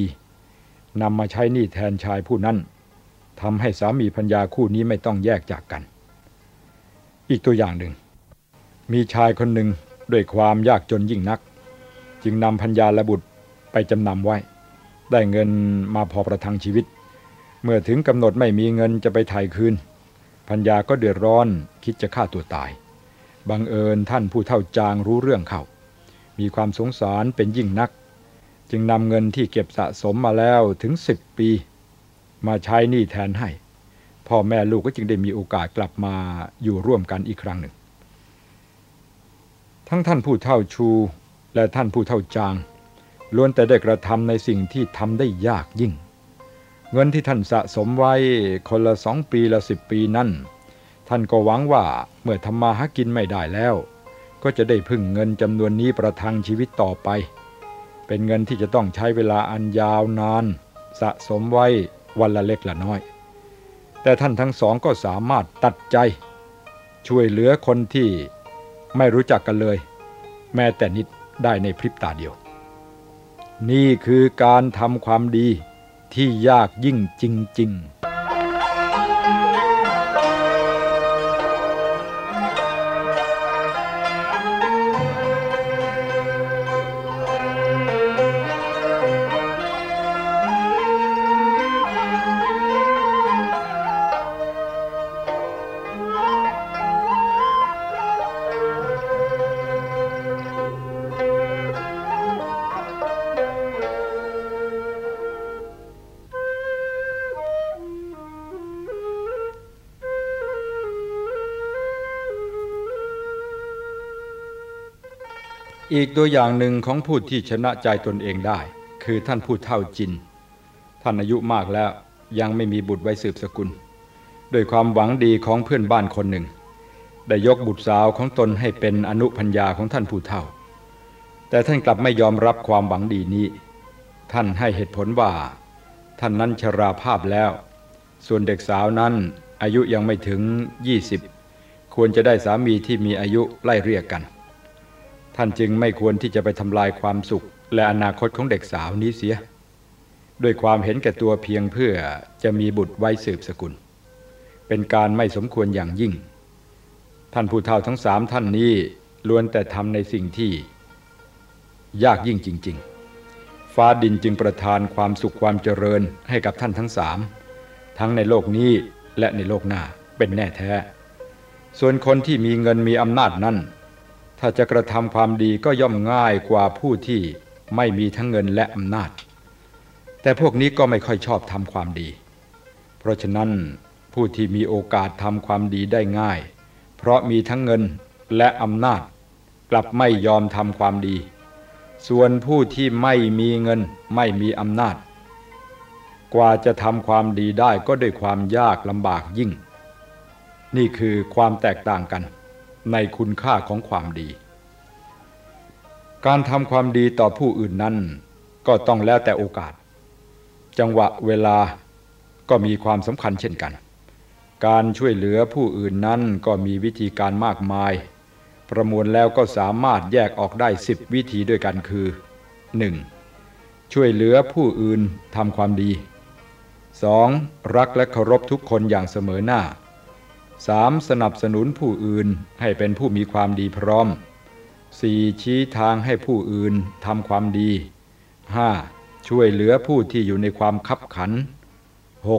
Speaker 2: นำมาใช้หนี้แทนชายผู้นั้น ทำให้สามีพัญญาคู่นี้ไม่ต้องแยกจากกัน อีกตัวอย่างหนึ่ง มีชายคนหนึ่งด้วยความยากจนยิ่งนัก จึงนำพัญญาและบุตรไปจำนำไว้ ได้เงินมาพอประทังชีวิต เมื่อถึงกำหนดไม่มีเงินจะไปไถ่คืนพัญญาก็เดือดร้อนคิดจะฆ่าตัวตาย บังเอิญท่านผู้เท่าจางรู้เรื่องเขามีความสงสารเป็นยิ่งนัก จึงนำเงินที่เก็บสะสมมาแล้วถึงสิบปี มาใช้หนี้แทนให้ พ่อแม่ลูกก็จึงได้มีโอกาสกลับมาอยู่ร่วมกันอีกครั้งหนึ่ง ทั้งท่านผู้เท่าชูและท่านผู้เท่าจางล้วนแต่ได้กระทำในสิ่งที่ทำได้ยากยิ่ง เงินที่ท่านสะสมไว้คนละสองปีละสิบปีนั้นท่านก็หวังว่าเมื่อทำมาหากินไม่ได้แล้ว ก็จะได้พึ่งเงินจำนวนนี้ประทังชีวิตต่อไป เป็นเงินที่จะต้องใช้เวลาอันยาวนาน สะสมไว้ วันละเล็กละน้อย แต่ท่านทั้งสองก็สามารถตัดใจ ช่วยเหลือคนที่ไม่รู้จักกันเลย แม้แต่นิดได้ในพริบตาเดียว นี่คือการทำความดีที่ยากยิ่งจริง ๆ อีกตัวอย่างหนึ่งของผู้ที่ชนะใจตนเองได้ คือท่านผู้เท่าจิน ท่านอายุมากแล้วยังไม่มีบุตรไว้สืบสกุลโดยความหวังดีของเพื่อนบ้านคนหนึ่ง ได้ยกบุตรสาวของตนให้เป็นอนุพัญญาของท่านผู้เท่า แต่ท่านกลับไม่ยอมรับความหวังดีนี้ ท่านให้เหตุผลว่า ท่านนั้นชราภาพแล้ว ส่วนเด็กสาวนั้นอายุยังไม่ถึง 20 ควรจะได้สามีที่มีอายุไล่เรียกกัน ท่านจึงไม่ควรที่จะไปทำลายความสุข และอนาคตของเด็กสาวนี้เสีย ด้วยความเห็นแก่ตัวเพียงเพื่อจะมีบุตรไว้สืบสกุล เป็นการไม่สมควรอย่างยิ่ง ท่านผู้เฒ่าทั้งสามท่านนี้ล้วนแต่ทำในสิ่งที่ ยากยิ่งจริง ๆ ฟ้าดินจึงประทานความสุขความเจริญให้กับท่านทั้งสามทั้งในโลกนี้และในโลกหน้าเป็นแน่แท้ ส่วนคนที่มีเงินมีอำนาจนั้น ถ้าจะกระทำความดีก็ย่อมง่ายกว่าผู้ที่ไม่มีทั้งเงินและอำนาจ แต่พวกนี้ก็ไม่ค่อยชอบทำความดี เพราะฉะนั้นผู้ที่มีโอกาสทำความดีได้ง่าย เพราะมีทั้งเงินและอำนาจ กลับไม่ยอมทำความดี ส่วนผู้ที่ไม่มีเงินไม่มีอำนาจ กว่าจะทำความดีได้ก็ด้วยความยากลำบากยิ่ง นี่คือความแตกต่างกัน ในคุณค่าของความดี การทำความดีต่อผู้อื่นนั้น ก็ต้องแล้วแต่โอกาส จังหวะเวลาก็มีความสำคัญเช่นกัน การช่วยเหลือผู้อื่นนั้นก็มีวิธีการมากมาย ประมวลแล้วก็สามารถแยกออกได้สิบวิธีด้วยกันคือ 1. ช่วยเหลือผู้อื่นทำความดี 2. รักและเคารพทุกคนอย่างเสมอหน้า 3. สนับสนุนผู้อื่นให้เป็นผู้มีความดีพร้อม 4. ชี้ทางให้ผู้อื่นทำความดี 5. ช่วยเหลือผู้ที่อยู่ในความคับขัน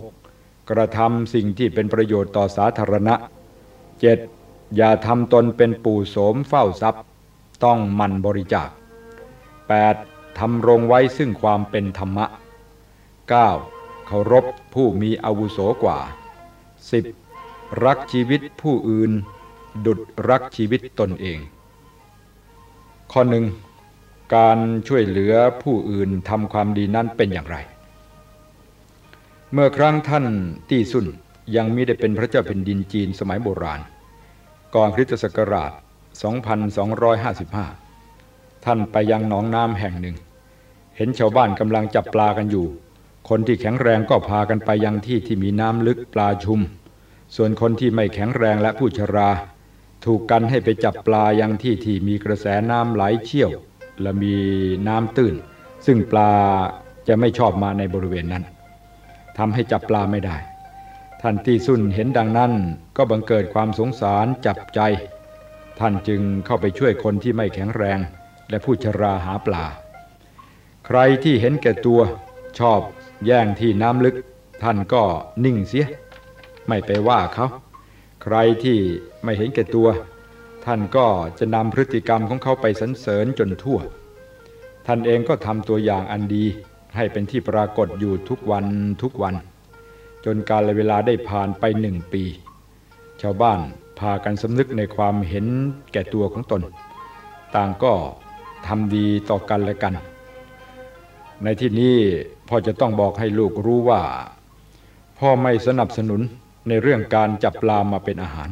Speaker 2: 6. กระทำสิ่งที่เป็นประโยชน์ต่อสาธารณะ 7. อย่าทำตนเป็นปู่โสมเฝ้าทรัพย์ ต้องมันบริจาค 8. ทำรงไว้ซึ่งความเป็นธรรมะ 9. เคารพผู้มีอาวุโสกว่า 10. รักชีวิตผู้อื่น ดุดรักชีวิตตนเอง ข้อหนึ่งการช่วยเหลือผู้อื่นทำความดีนั้นเป็นอย่างไร เมื่อครั้งท่านตี้ซุนยังมิได้เป็นพระเจ้าแผ่นดินจีนสมัยโบราณ ก่อนคริสตศักราช 2255 ท่านไปยังหนองน้ำแห่งหนึ่ง เห็นชาวบ้านกำลังจับปลากันอยู่ คนที่แข็งแรงก็พากันไปยังที่ที่มีน้ำลึกปลาชุม ส่วนคนที่ไม่แข็งแรงและผู้ชรา ถูกกันให้ไปจับปลายังที่ที่มีกระแสน้ำไหลเชี่ยว และมีน้ำตื้น ซึ่งปลาจะไม่ชอบมาในบริเวณนั้นทำให้จับปลาไม่ได้ ท่านที่สุนเห็นดังนั้นก็บังเกิดความสงสารจับใจ ท่านจึงเข้าไปช่วยคนที่ไม่แข็งแรง และผู้ชราหาปลา ใครที่เห็นแก่ตัวชอบแย่งที่น้ำลึก ท่านก็นิ่งเสีย ไม่ไปว่าเขา ใครที่ไม่เห็นแก่ตัว ท่านก็จะนำพฤติกรรมของเขาไปสรรเสริญจนทั่ว ท่านเองก็ทำตัวอย่างอันดีให้เป็นที่ปรากฏอยู่ทุกวันทุกวัน จนกาลเวลาได้ผ่านไปหนึ่งปี ชาวบ้านพากันสำนึกในความเห็นแก่ตัวของตน ต่างก็ทำดีต่อกันและกัน ในที่นี้พ่อจะต้องบอกให้ลูกรู้ว่า พ่อไม่สนับสนุน ในเรื่องการจับปลามาเป็นอาหาร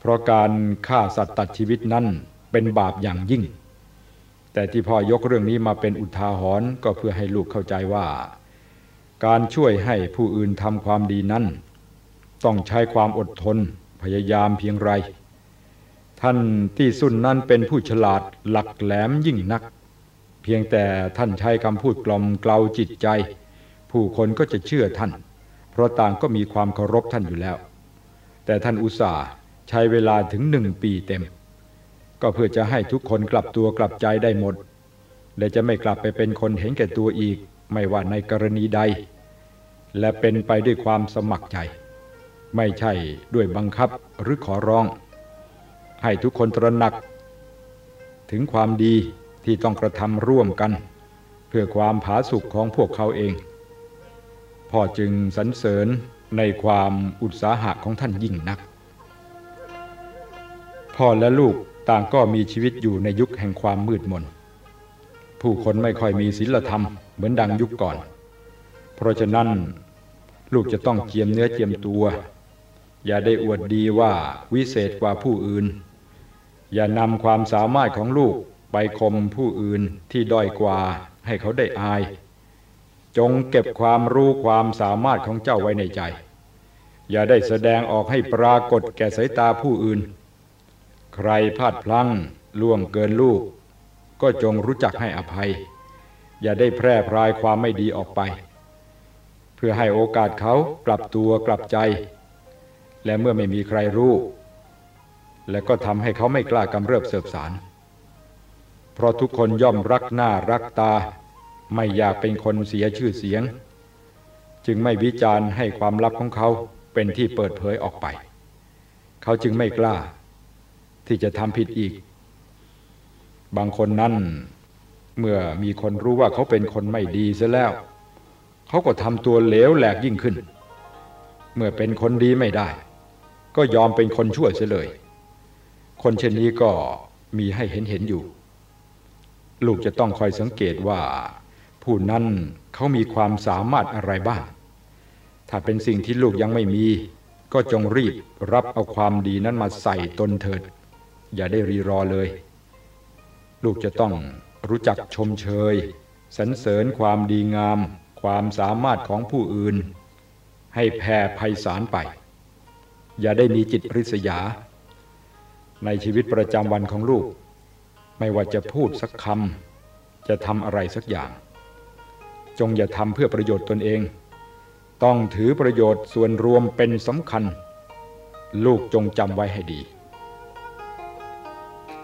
Speaker 2: เพราะการฆ่าสัตว์ตัดชีวิตนั้นเป็นบาปอย่างยิ่ง แต่ที่พ่อยกเรื่องนี้มาเป็นอุทาหรณ์ก็เพื่อให้ลูกเข้าใจว่า การช่วยให้ผู้อื่นทำความดีนั้น ต้องใช้ความอดทนพยายามเพียงไร ท่านที่สุนนั้นเป็นผู้ฉลาดหลักแหลมยิ่งนัก เพียงแต่ท่านใช้คำพูดกล่อมเกลาจิตใจ ผู้คนก็จะเชื่อท่าน เพราะต่างก็มีความเคารพท่านอยู่แล้ว แต่ท่านอุตส่าห์ใช้เวลาถึงหนึ่งปีเต็ม ก็เพื่อจะให้ทุกคนกลับตัวกลับใจได้หมด และจะไม่กลับไปเป็นคนเห็นแก่ตัวอีก ไม่ว่าในกรณีใด และเป็นไปด้วยความสมัครใจ ไม่ใช่ด้วยบังคับหรือขอร้อง ให้ทุกคนตระหนัก ถึงความดีที่ต้องกระทำร่วมกัน เพื่อความผาสุกของพวกเขาเอง พ่อจึงสรรเสริญในความอุตสาหะของท่านยิ่งนัก พ่อและลูกต่างก็มีชีวิตอยู่ในยุคแห่งความมืดมน ผู้คนไม่ค่อยมีศีลธรรมเหมือนดังยุคก่อน เพราะฉะนั้นลูกจะต้องเจียมเนื้อเจียมตัว อย่าได้อวดดีว่าวิเศษกว่าผู้อื่น อย่านำความสามารถของลูกไปคมผู้อื่นที่ด้อยกว่าให้เขาได้อาย จงเก็บความรู้ความสามารถของเจ้าไว้ในใจ อย่าได้แสดงออกให้ปรากฏแก่สายตาผู้อื่น ใครพลาดพลั้งล่วงเกินลูก ก็จงรู้จักให้อภัย อย่าได้แพร่พรายความไม่ดีออกไป เพื่อให้โอกาสเขากลับตัวกลับใจ และเมื่อไม่มีใครรู้ และก็ทำให้เขาไม่กล้ากำเริบเสบสาร เพราะทุกคนย่อมรักหน้ารักตา ไม่อยากเป็นคนเสียชื่อเสียง จึงไม่วิจารณ์ให้ความลับของเขาเป็นที่เปิดเผยออกไป เขาจึงไม่กล้า ที่จะทำผิดอีก บางคนนั้นเมื่อมีคนรู้ว่าเขาเป็นคนไม่ดีซะแล้ว เขาก็ทำตัวเหลวแหลกยิ่งขึ้น เมื่อเป็นคนดีไม่ได้ ก็ยอมเป็นคนชั่วเสียเลย คนเช่นนี้ก็มีให้เห็นเห็นอยู่ ลูกจะต้องคอยสังเกตว่า ผู้นั้นเขามีความสามารถอะไรบ้าง ถ้าเป็นสิ่งที่ลูกยังไม่มี ก็จงรีบรับเอาความดีนั้นมาใส่ตนเถิด อย่าได้รีรอเลย ลูกจะต้องรู้จักชมเชยสรรเสริญความดีงาม ความสามารถของผู้อื่น ให้แผ่ไพศาลไป อย่าได้มีจิตริษยา ในชีวิตประจำวันของลูก ไม่ว่าจะพูดสักคำจะทำอะไรสักอย่าง จงอย่าทำเพื่อประโยชน์ตนเอง ต้องถือประโยชน์ส่วนรวมเป็นสำคัญ ลูกจงจำไว้ให้ดี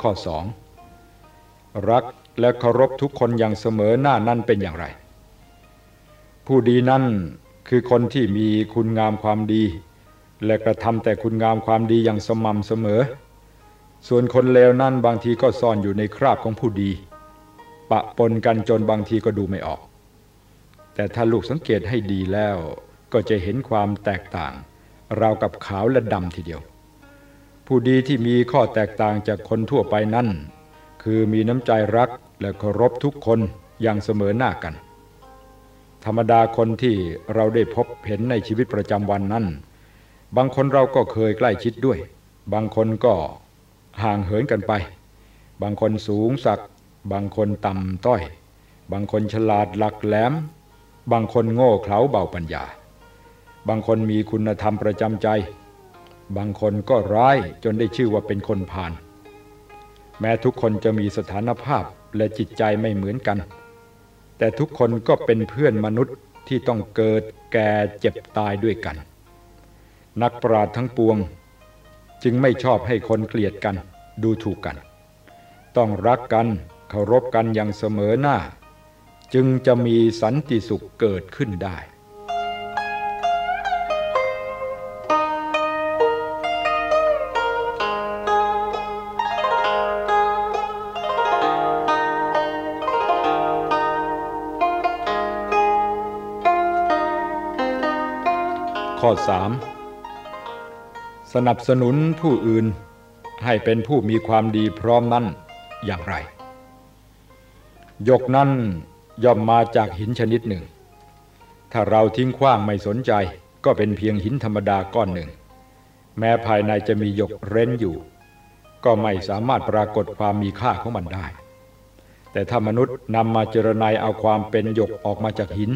Speaker 2: ข้อสองรักและเคารพทุกคนอย่างเสมอหน้านั้นเป็นอย่างไร ผู้ดีนั่นคือคนที่มีคุณงามความดี และกระทำแต่คุณงามความดีอย่างสม่ำเสมอ ส่วนคนเลวนั่นบางทีก็ซ่อนอยู่ในคราบของผู้ดี ปะปนกันจนบางทีก็ดูไม่ออก แต่ถ้าลูกสังเกตให้ดีแล้ว ก็จะเห็นความแตกต่าง ราวกับขาวและดำทีเดียว ผู้ดีที่มีข้อแตกต่างจากคนทั่วไปนั่น คือมีน้ำใจรักและเคารพทุกคนอย่างเสมอหน้ากัน ธรรมดาคนที่เราได้พบเห็นในชีวิตประจำวันนั้น บางคนเราก็เคยใกล้ชิดด้วย บางคนก็ห่างเหินกันไป บางคนสูงสัก บางคนต่ำต้อย บางคนฉลาดหลักแหลม บางคนโง่เขลาเบาปัญญา บางคนมีคุณธรรมประจำใจ บางคนก็ร้ายจนได้ชื่อว่าเป็นคนผ่าน แม้ทุกคนจะมีสถานภาพและจิตใจไม่เหมือนกัน แต่ทุกคนก็เป็นเพื่อนมนุษย์ที่ต้องเกิดแก่เจ็บตายด้วยกัน นักปราชญ์ทั้งปวง จึงไม่ชอบให้คนเกลียดกันดูถูกกัน ต้องรักกันเคารพกันอย่างเสมอหน้า จึงจะมีสันติสุขเกิดขึ้นได้ข้อ 3. สนับสนุนผู้อื่นให้เป็นผู้มีความดีพร้อมนั้นอย่างไร ยกนั้น ย่อมมาจากหินชนิดหนึ่ง ถ้าเราทิ้งขว้างไม่สนใจก็เป็นเพียงหินธรรมดาก้อนหนึ่ง แม้ภายในจะมีหยกเร้นอยู่ ก็ไม่สามารถปรากฏความมีค่าของมันได้ แต่ถ้ามนุษย์นำมาเจรไนเอาความเป็นหยกออกมาจากหิน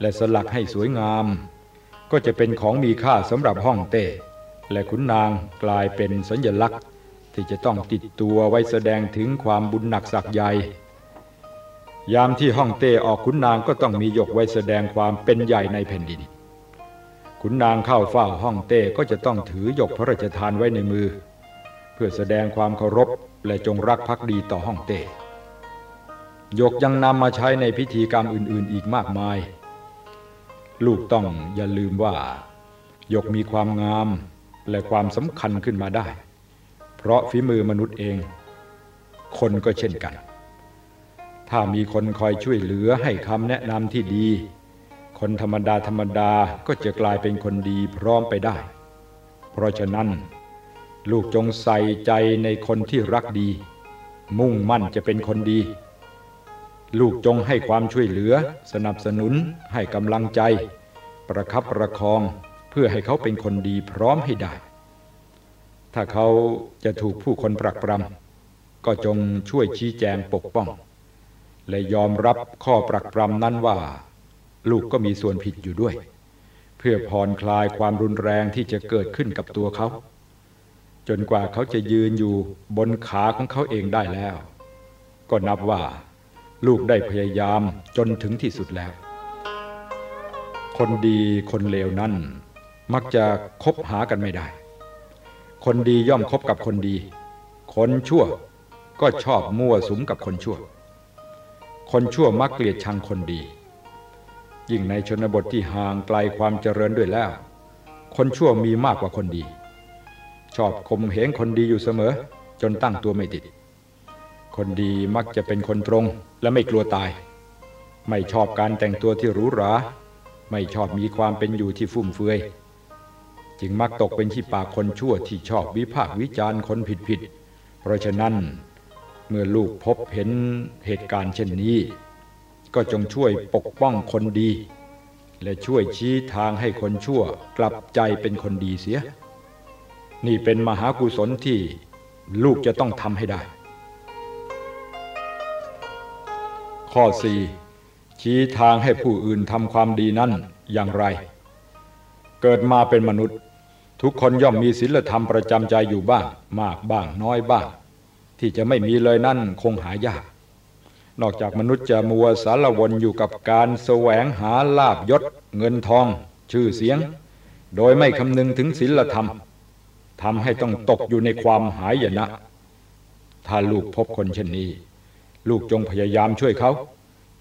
Speaker 2: และสลักให้สวยงาม ก็จะเป็นของมีค่าสำหรับห้องเต้ และขุนนางกลายเป็นสัญลักษณ์ ที่จะต้องติดตัวไว้แสดงถึงความบุญหนักสักใหญ่ ยามที่ห้องเต้ออกขุนนางก็ต้องมีหยกไว้แสดงความเป็นใหญ่ในแผ่นดิน ขุนนางเข้าเฝ้าห้องเต้ก็จะต้องถือหยกพระราชทานไว้ในมือ เพื่อแสดงความเคารพและจงรักภักดีต่อห้องเต้หยกยังนำมาใช้ในพิธีกรรมอื่นๆ อีกมากมาย ลูกต้องอย่าลืมว่าหยกมีความงามและความสำคัญขึ้นมาได้ เพราะฝีมือมนุษย์เอง คนก็เช่นกัน ถ้ามีคนคอยช่วยเหลือให้คำแนะนำที่ดี คนธรรมดาธรรมดาก็จะกลายเป็นคนดีพร้อมไปได้ เพราะฉะนั้น ลูกจงใส่ใจในคนที่รักดี มุ่งมั่นจะเป็นคนดี ลูกจงให้ความช่วยเหลือ สนับสนุนให้กำลังใจ ประคับประคองเพื่อให้เขาเป็นคนดีพร้อมให้ได้ ถ้าเขาจะถูกผู้คนปรักปรำก็จงช่วยชี้แจงปกป้อง และยอมรับข้อปรักปรำนั้นว่า ลูกก็มีส่วนผิดอยู่ด้วย เพื่อผ่อนคลายความรุนแรงที่จะเกิดขึ้นกับตัวเขา จนกว่าเขาจะยืนอยู่บนขาของเขาเองได้แล้ว ก็นับว่า ลูกได้พยายามจนถึงที่สุดแล้ว คนดีคนเลวนั้น มักจะคบหากันไม่ได้ คนดีย่อมคบกับคนดี คนชั่วก็ชอบมั่วสุมกับคนชั่ว คนชั่วมักเกลียดชังคนดี ยิ่งในชนบทที่ห่างไกลความเจริญด้วยแล้ว คนชั่วมีมากกว่าคนดี ชอบข่มเหงคนดีอยู่เสมอ จนตั้งตัวไม่ติด คนดีมักจะเป็นคนตรงและไม่กลัวตาย ไม่ชอบการแต่งตัวที่หรูหราไม่ชอบมีความเป็นอยู่ที่ฟุ่มเฟือยจึงมักตกเป็นที่ปากคนชั่วที่ชอบวิพากษ์วิจารณ์คนผิดผิดๆเพราะฉะนั้น เมื่อลูกพบเห็นเหตุการณ์เช่นนี้ ก็จงช่วยปกป้องคนดี และช่วยชี้ทางให้คนชั่วกลับใจเป็นคนดีเสีย นี่เป็นมหากุศลที่ลูกจะต้องทำให้ได้ ข้อ 4. ชี้ทางให้ผู้อื่นทำความดีนั้นอย่างไร เกิดมาเป็นมนุษย์ ทุกคนย่อมมีศีลธรรมประจำใจอยู่บ้าง มากบ้างน้อยบ้าง ที่จะไม่มีเลยนั่นคงหายาก นอกจากมนุษย์จะมัวสารวนอยู่กับการแสวงหาลาบยศ เงินทอง ชื่อเสียง โดยไม่คำนึงถึงศีลธรรมทำให้ต้องตกอยู่ในความหายนะ ถ้าลูกพบคนเช่นนี้ ลูกจงพยายามช่วยเขา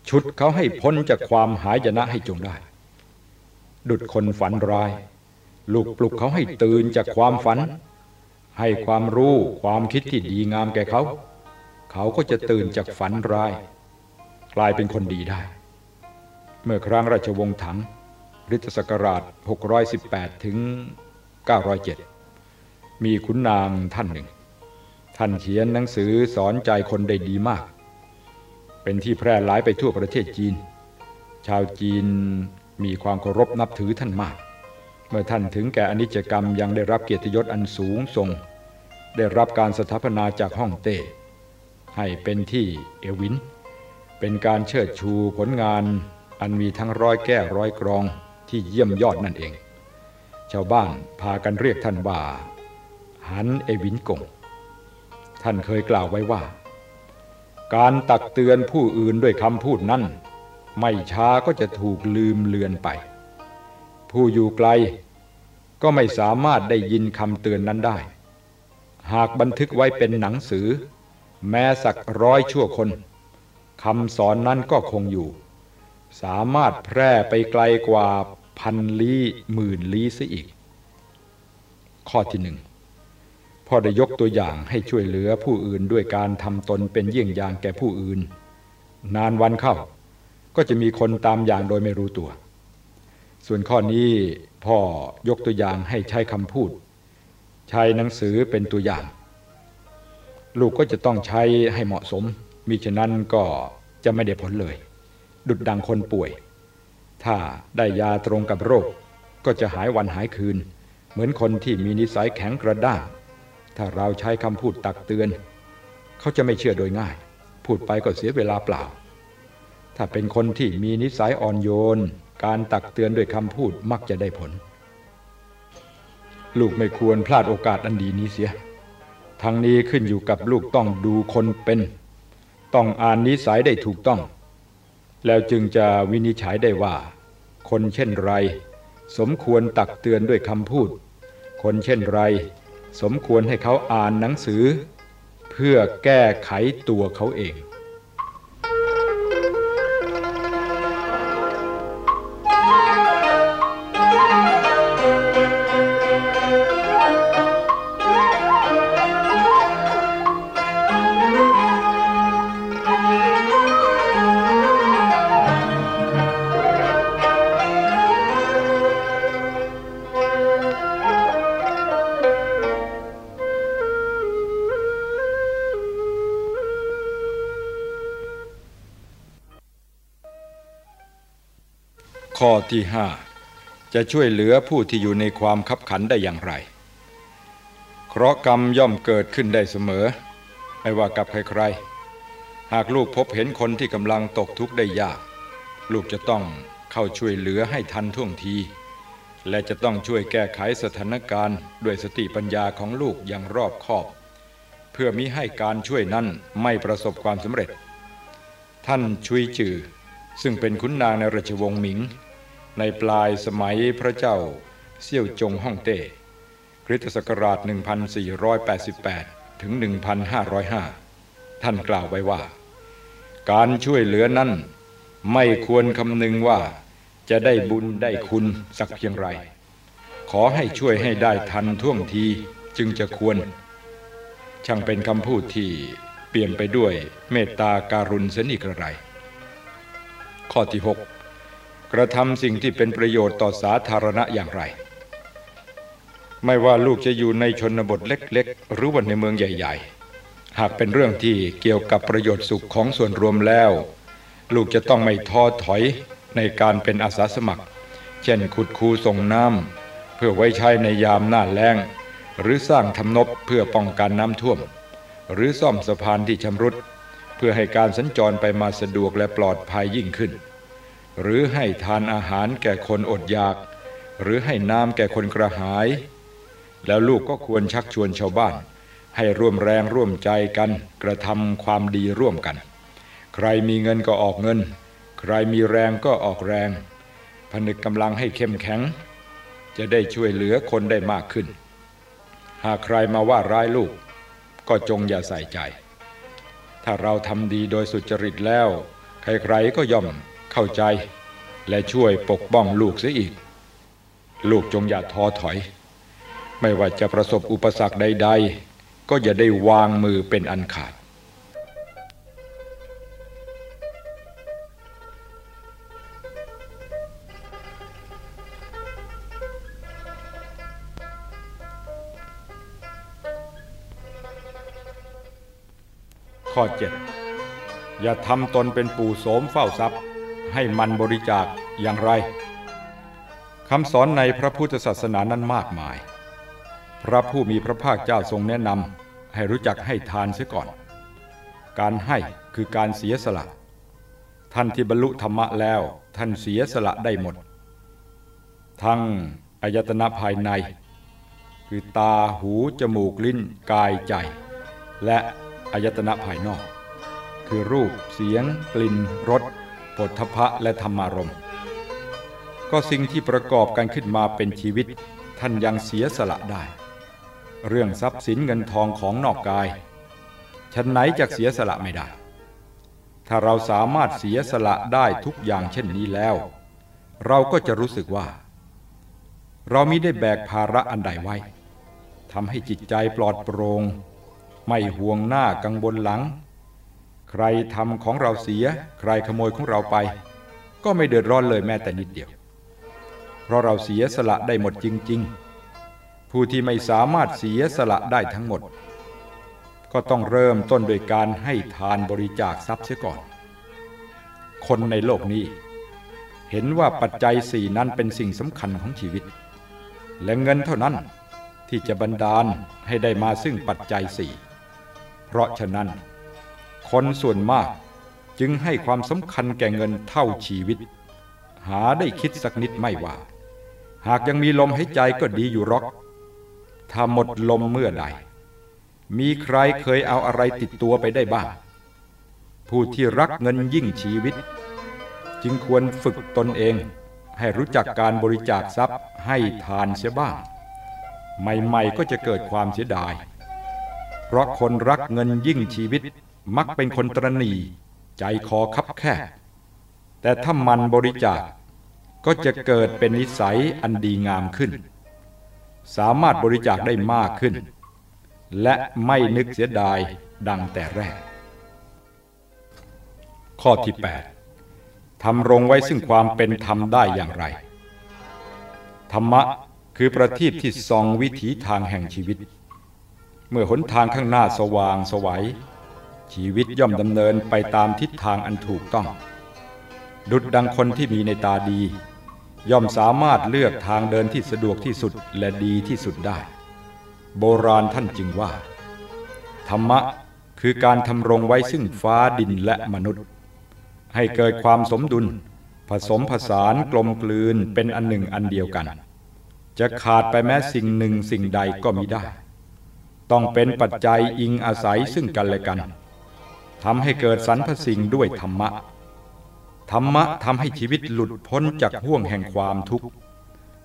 Speaker 2: ชุดเขาให้พ้นจากความหายนะให้จงได้ ดุดคนฝันร้าย ลูกปลุกเขาให้ตื่นจากความฝัน ให้ความรู้ความคิดที่ดีงามแก่เขา เขาก็จะตื่นจากฝันร้าย กลายเป็นคนดีได้ เมื่อครั้งราชวงศ์ถังริทศักราช 618 ถึง 907 มีขุนนางท่านหนึ่ง ท่านเขียนหนังสือสอนใจคนได้ดีมาก เป็นที่แพร่หลายไปทั่วประเทศจีน ชาวจีนมีความเคารพนับถือท่านมาก มื่อท่านถึงแก่อนิจกรรมยังได้รับเกียรติยศอันสูงส่ง ได้รับการสถาปนาจากฮ่องเต้ ให้เป็นที่เอวิน เป็นการเชิดชูผลงานอันมีทั้งร้อยแก้ร้อยกรองที่เยี่ยมยอดนั่นเอง ชาวบ้านพากันเรียกท่านว่าหันเอวินกง ท่านเคยกล่าวไว้ว่า การตักเตือนผู้อื่นด้วยคำพูดนั้น ไม่ช้าก็จะถูกลืมเลือนไป ผู้อยู่ไกล ก็ไม่สามารถได้ยินคำเตือนนั้นได้ หากบันทึกไว้เป็นหนังสือ แม้สักร้อยชั่วคนคำสอนนั้นก็คงอยู่ สามารถแพร่ไปไกลกว่าพันลี้หมื่นลี้ซะอีก ข้อที่หนึ่งพ่อได้ยกตัวอย่างให้ช่วยเหลือผู้อื่นด้วยการทำตนเป็นเยี่ยงอย่างแก่ผู้อื่น นานวันเข้า ก็จะมีคนตามอย่างโดยไม่รู้ตัว ส่วนข้อนี้พ่อยกตัวอย่างให้ใช้คำพูด ใช้หนังสือเป็นตัวอย่าง ลูกก็จะต้องใช้ให้เหมาะสม มิฉะนั้นก็จะไม่ได้ผลเลย ดุดดังคนป่วย ถ้าได้ยาตรงกับโรค ก็จะหายวันหายคืน เหมือนคนที่มีนิสัยแข็งกระด้างถ้าเราใช้คำพูดตักเตือน เขาจะไม่เชื่อโดยง่าย พูดไปก็เสียเวลาเปล่า ถ้าเป็นคนที่มีนิสัยอ่อนโยน การตักเตือนด้วยคำพูดมักจะได้ผล ลูกไม่ควรพลาดโอกาสอันดีนี้เสีย ทั้งนี้ขึ้นอยู่กับลูกต้องดูคนเป็น ต้องอ่านนิสัยได้ถูกต้อง แล้วจึงจะวินิจฉัยได้ว่า คนเช่นไร สมควรตักเตือนด้วยคำพูด คนเช่นไร สมควรให้เขาอ่านหนังสือ เพื่อแก้ไขตัวเขาเอง ข้อที่ห้าจะช่วยเหลือผู้ที่อยู่ในความคับขันได้อย่างไร เคราะกรรมย่อมเกิดขึ้นได้เสมอ ไม่ว่ากับใครๆ หากลูกพบเห็นคนที่กำลังตกทุกข์ได้ยาก ลูกจะต้องเข้าช่วยเหลือให้ทันท่วงที และจะต้องช่วยแก้ไขสถานการณ์ ด้วยสติปัญญาของลูกอย่างรอบคอบ เพื่อมิให้การช่วยนั้นไม่ประสบความสำเร็จ ท่านชุยจือ ซึ่งเป็นขุนนางในราชวงศ์หมิง ในปลายสมัยพระเจ้าเซี่ยวจงฮ่องเต้คริสตศักราช 1488 ถึง 1505 ท่านกล่าวไว้ว่า การช่วยเหลือนั้นไม่ควรคำนึงว่าจะได้บุญได้คุณสักเพียงไร ขอให้ช่วยให้ได้ทันท่วงทีจึงจะควร ช่างเป็นคำพูดที่เปลี่ยนไปด้วยเมตตาการุณเสนิกระไร ข้อที่ 6 กระทำสิ่งที่เป็นประโยชน์ต่อสาธารณะอย่างไร ไม่ว่าลูกจะอยู่ในชนบทเล็ก ๆ หรือว่าในเมืองใหญ่ ๆ หากเป็นเรื่องที่เกี่ยวกับประโยชน์สุขของส่วนรวมแล้ว ลูกจะต้องไม่ท้อถอยในการเป็นอาสาสมัคร เช่นขุดคูส่งน้ำเพื่อไว้ใช้ในยามหน้าแล้ง หรือสร้างทำนบเพื่อป้องกันน้ำท่วม หรือซ่อมสะพานที่ชำรุด เพื่อให้การสัญจรไปมาสะดวกและปลอดภัยยิ่งขึ้น หรือให้ทานอาหารแก่คนอดอยาก หรือให้น้ำแก่คนกระหาย แล้วลูกก็ควรชักชวนชาวบ้าน ให้ร่วมแรงร่วมใจกัน กระทำความดีร่วมกัน ใครมีเงินก็ออกเงิน ใครมีแรงก็ออกแรง ผนึกกำลังให้เข้มแข็ง จะได้ช่วยเหลือคนได้มากขึ้น หากใครมาว่าร้ายลูก ก็จงอย่าใส่ใจ ถ้าเราทำดีโดยสุจริตแล้ว ใครๆก็ย่อม เข้าใจ และช่วยปกป้องลูกเสียอีก ลูกจงอย่าท้อถอย ไม่ว่าจะประสบอุปสรรคใด ๆ ก็อย่าได้วางมือเป็นอันขาด ข้อ 7 อย่าทำตนเป็นปู่โสมเฝ้าทรัพย์ ให้มันบริจาคอย่างไรคำสอนในพระพุทธศาสนานั้นมากมาย พระผู้มีพระภาคเจ้าทรงแนะนำให้รู้จักให้ทานเสียก่อน การให้คือการเสียสละ ท่านที่บรรลุธรรมะแล้วท่านเสียสละได้หมด ทั้งอายตนะภายใน คือตาหูจมูกลิ้นกายใจ และอายตนะภายนอก คือรูปเสียง กลิ่นรส ผลทพะและธรรมารมณ์ก็สิ่งที่ประกอบกันขึ้นมาเป็นชีวิต ท่านยังเสียสละได้ เรื่องทรัพย์สินเงินทองของนอกกายฉันไหนจะเสียสละไม่ได้ ถ้าเราสามารถเสียสละได้ทุกอย่างเช่นนี้แล้ว เราก็จะรู้สึกว่า เรามิได้แบกภาระอันใดไว้ทำให้จิตใจปลอดโปรง่งไม่ห่วงหน้ากังบนหลัง ใครทำของเราเสีย ใครขโมยของเราไป ก็ไม่เดือดร้อนเลยแม้แต่นิดเดียว เพราะเราเสียสละได้หมดจริง ๆ ผู้ที่ไม่สามารถเสียสละได้ทั้งหมด ก็ต้องเริ่มต้นโดยการให้ทานบริจาคทรัพย์เสียก่อน คนในโลกนี้ เห็นว่าปัจจัยสี่นั้นเป็นสิ่งสำคัญของชีวิต และเงินเท่านั้นที่จะบันดาลให้ได้มาซึ่งปัจจัยสี่เพราะฉะนั้น คนส่วนมากจึงให้ความสำคัญแก่เงินเท่าชีวิต หาได้คิดสักนิดไม่ว่า หากยังมีลมหายใจก็ดีอยู่รอก ถ้าหมดลมเมื่อใด มีใครเคยเอาอะไรติดตัวไปได้บ้าง ผู้ที่รักเงินยิ่งชีวิต จึงควรฝึกตนเอง ให้รู้จักการบริจาคทรัพย์ให้ทานเสียบ้าง ใหม่ๆก็จะเกิดความเสียดาย เพราะคนรักเงินยิ่งชีวิต มักเป็นคนตรณี ใจคอคับแคบแต่ถ้ามันบริจาคก็จะเกิดเป็นนิสัยอันดีงามขึ้น สามารถบริจาคได้มากขึ้น และไม่นึกเสียดายดังแต่แรก ข้อที่ 8 ทำรงไว้ซึ่งความเป็นธรรมได้อย่างไร ธรรมะคือประทีปที่ส่องวิถีทางแห่งชีวิต เมื่อหนทางข้างหน้าสว่างสวัย ชีวิตย่อมดำเนินไปตามทิศทางอันถูกต้อง ดุดดังคนที่มีในตาดี ย่อมสามารถเลือกทางเดินที่สะดวกที่สุดและดีที่สุดได้ โบราณท่านจึงว่า ธรรมะคือการทำรงไว้ซึ่งฟ้าดินและมนุษย์ ให้เกิดความสมดุล ผสมผสานกลมกลืนเป็นอันหนึ่งอันเดียวกัน จะขาดไปแม้สิ่งหนึ่งสิ่งใดก็มิได้ ต้องเป็นปัจจัยอิงอาศัยซึ่งกันและกัน ทำให้เกิดสรรพสิ่งด้วยธรรมะ ธรรมะทำให้ชีวิตหลุดพ้นจากห่วงแห่งความทุกข์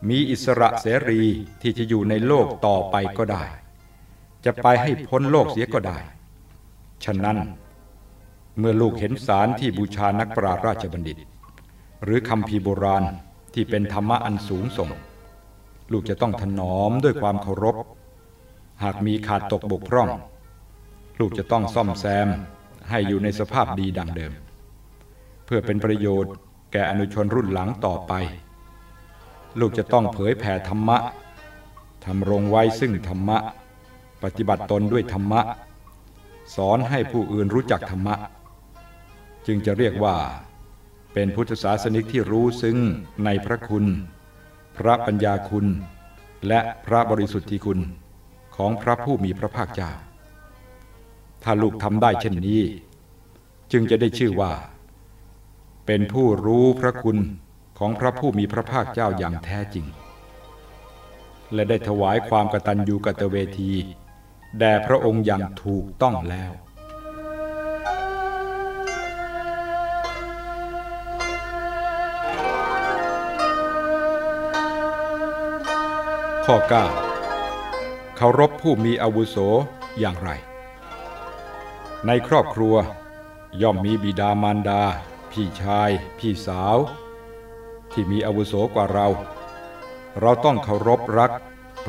Speaker 2: มีอิสระเสรีที่จะอยู่ในโลกต่อไปก็ได้ จะไปให้พ้นโลกเสียก็ได้ ฉะนั้น เมื่อลูกเห็นสารที่บูชานักปราราชบัณฑิต หรือคำพีโบราณที่เป็นธรรมะอันสูงส่ง ลูกจะต้องถนอมด้วยความเคารพ หากมีขาดตกบกพร่อง ลูกจะต้องซ่อมแซม ให้อยู่ในสภาพดีดังเดิม เพื่อเป็นประโยชน์แก่อนุชนรุ่นหลังต่อไป ลูกจะต้องเผยแผ่ธรรมะทำรงไว้ซึ่งธรรมะ ปฏิบัติตนด้วยธรรมะ สอนให้ผู้อื่นรู้จักธรรมะ จึงจะเรียกว่า เป็นพุทธศาสนิกที่รู้ซึ้งในพระคุณ พระปัญญาคุณ และพระบริสุทธิคุณของพระผู้มีพระภาคเจ้า ถ้าลูกทำได้เช่นนี้ จึงจะได้ชื่อว่า เป็นผู้รู้พระคุณของพระผู้มีพระภาคเจ้าอย่างแท้จริง และได้ถวายความกตัญญูกตเวที แด่พระองค์อย่างถูกต้องแล้วข้อ 9 เคารพผู้มีอาวุโสอย่างไร ในครอบครัวย่อมมีบิดามารดา พี่ชาย พี่สาว ที่มีอาวุโสกว่าเรา เราต้องเคารพรัก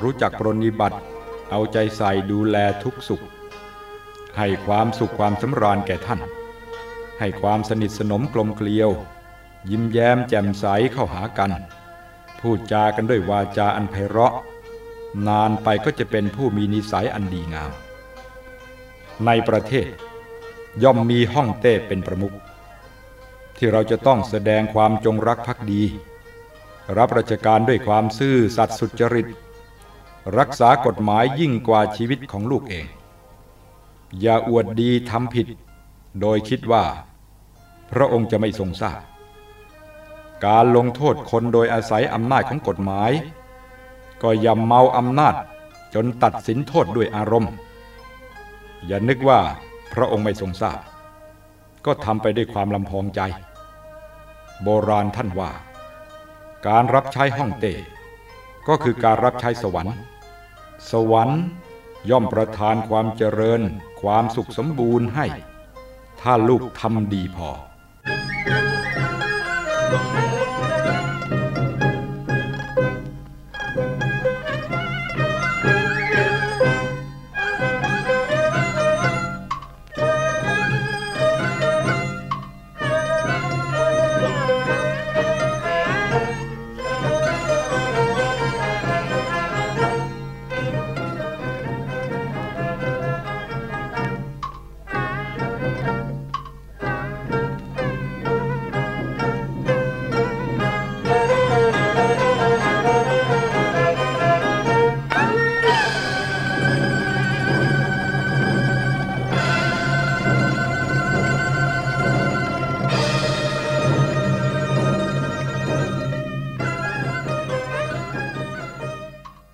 Speaker 2: รู้จักปรนนิบัติ เอาใจใส่ดูแลทุกสุข ให้ความสุขความสำราญแก่ท่าน ให้ความสนิทสนมกลมเกลียว ยิ้มแย้มแจ่มใสเข้าหากัน พูดจากันด้วยวาจาอันไพเราะ นานไปก็จะเป็นผู้มีนิสัยอันดีงาม ในประเทศ ย่อมมีห้องเต้เป็นประมุขที่เราจะต้องแสดงความจงรักภักดี รับราชการด้วยความซื่อสัตย์สุจริต รักษากฎหมายยิ่งกว่าชีวิตของลูกเอง อย่าอวดดีทำผิด โดยคิดว่า พระองค์จะไม่ทรงทราบการลงโทษคนโดยอาศัยอำนาจของกฎหมาย ก็อย่าเมาอำนาจจนตัดสินโทษด้วยอารมณ์ อย่านึกว่าพระองค์ไม่ทรงทราบ ก็ทำไปด้วยความลำพองใจ โบราณท่านว่า การรับใช้ห้องเต้ก็คือการรับใช้สวรรค์ สวรรค์ย่อมประทานความเจริญ ความสุขสมบูรณ์ให้ ถ้าลูกทำดีพอ
Speaker 3: Thank you.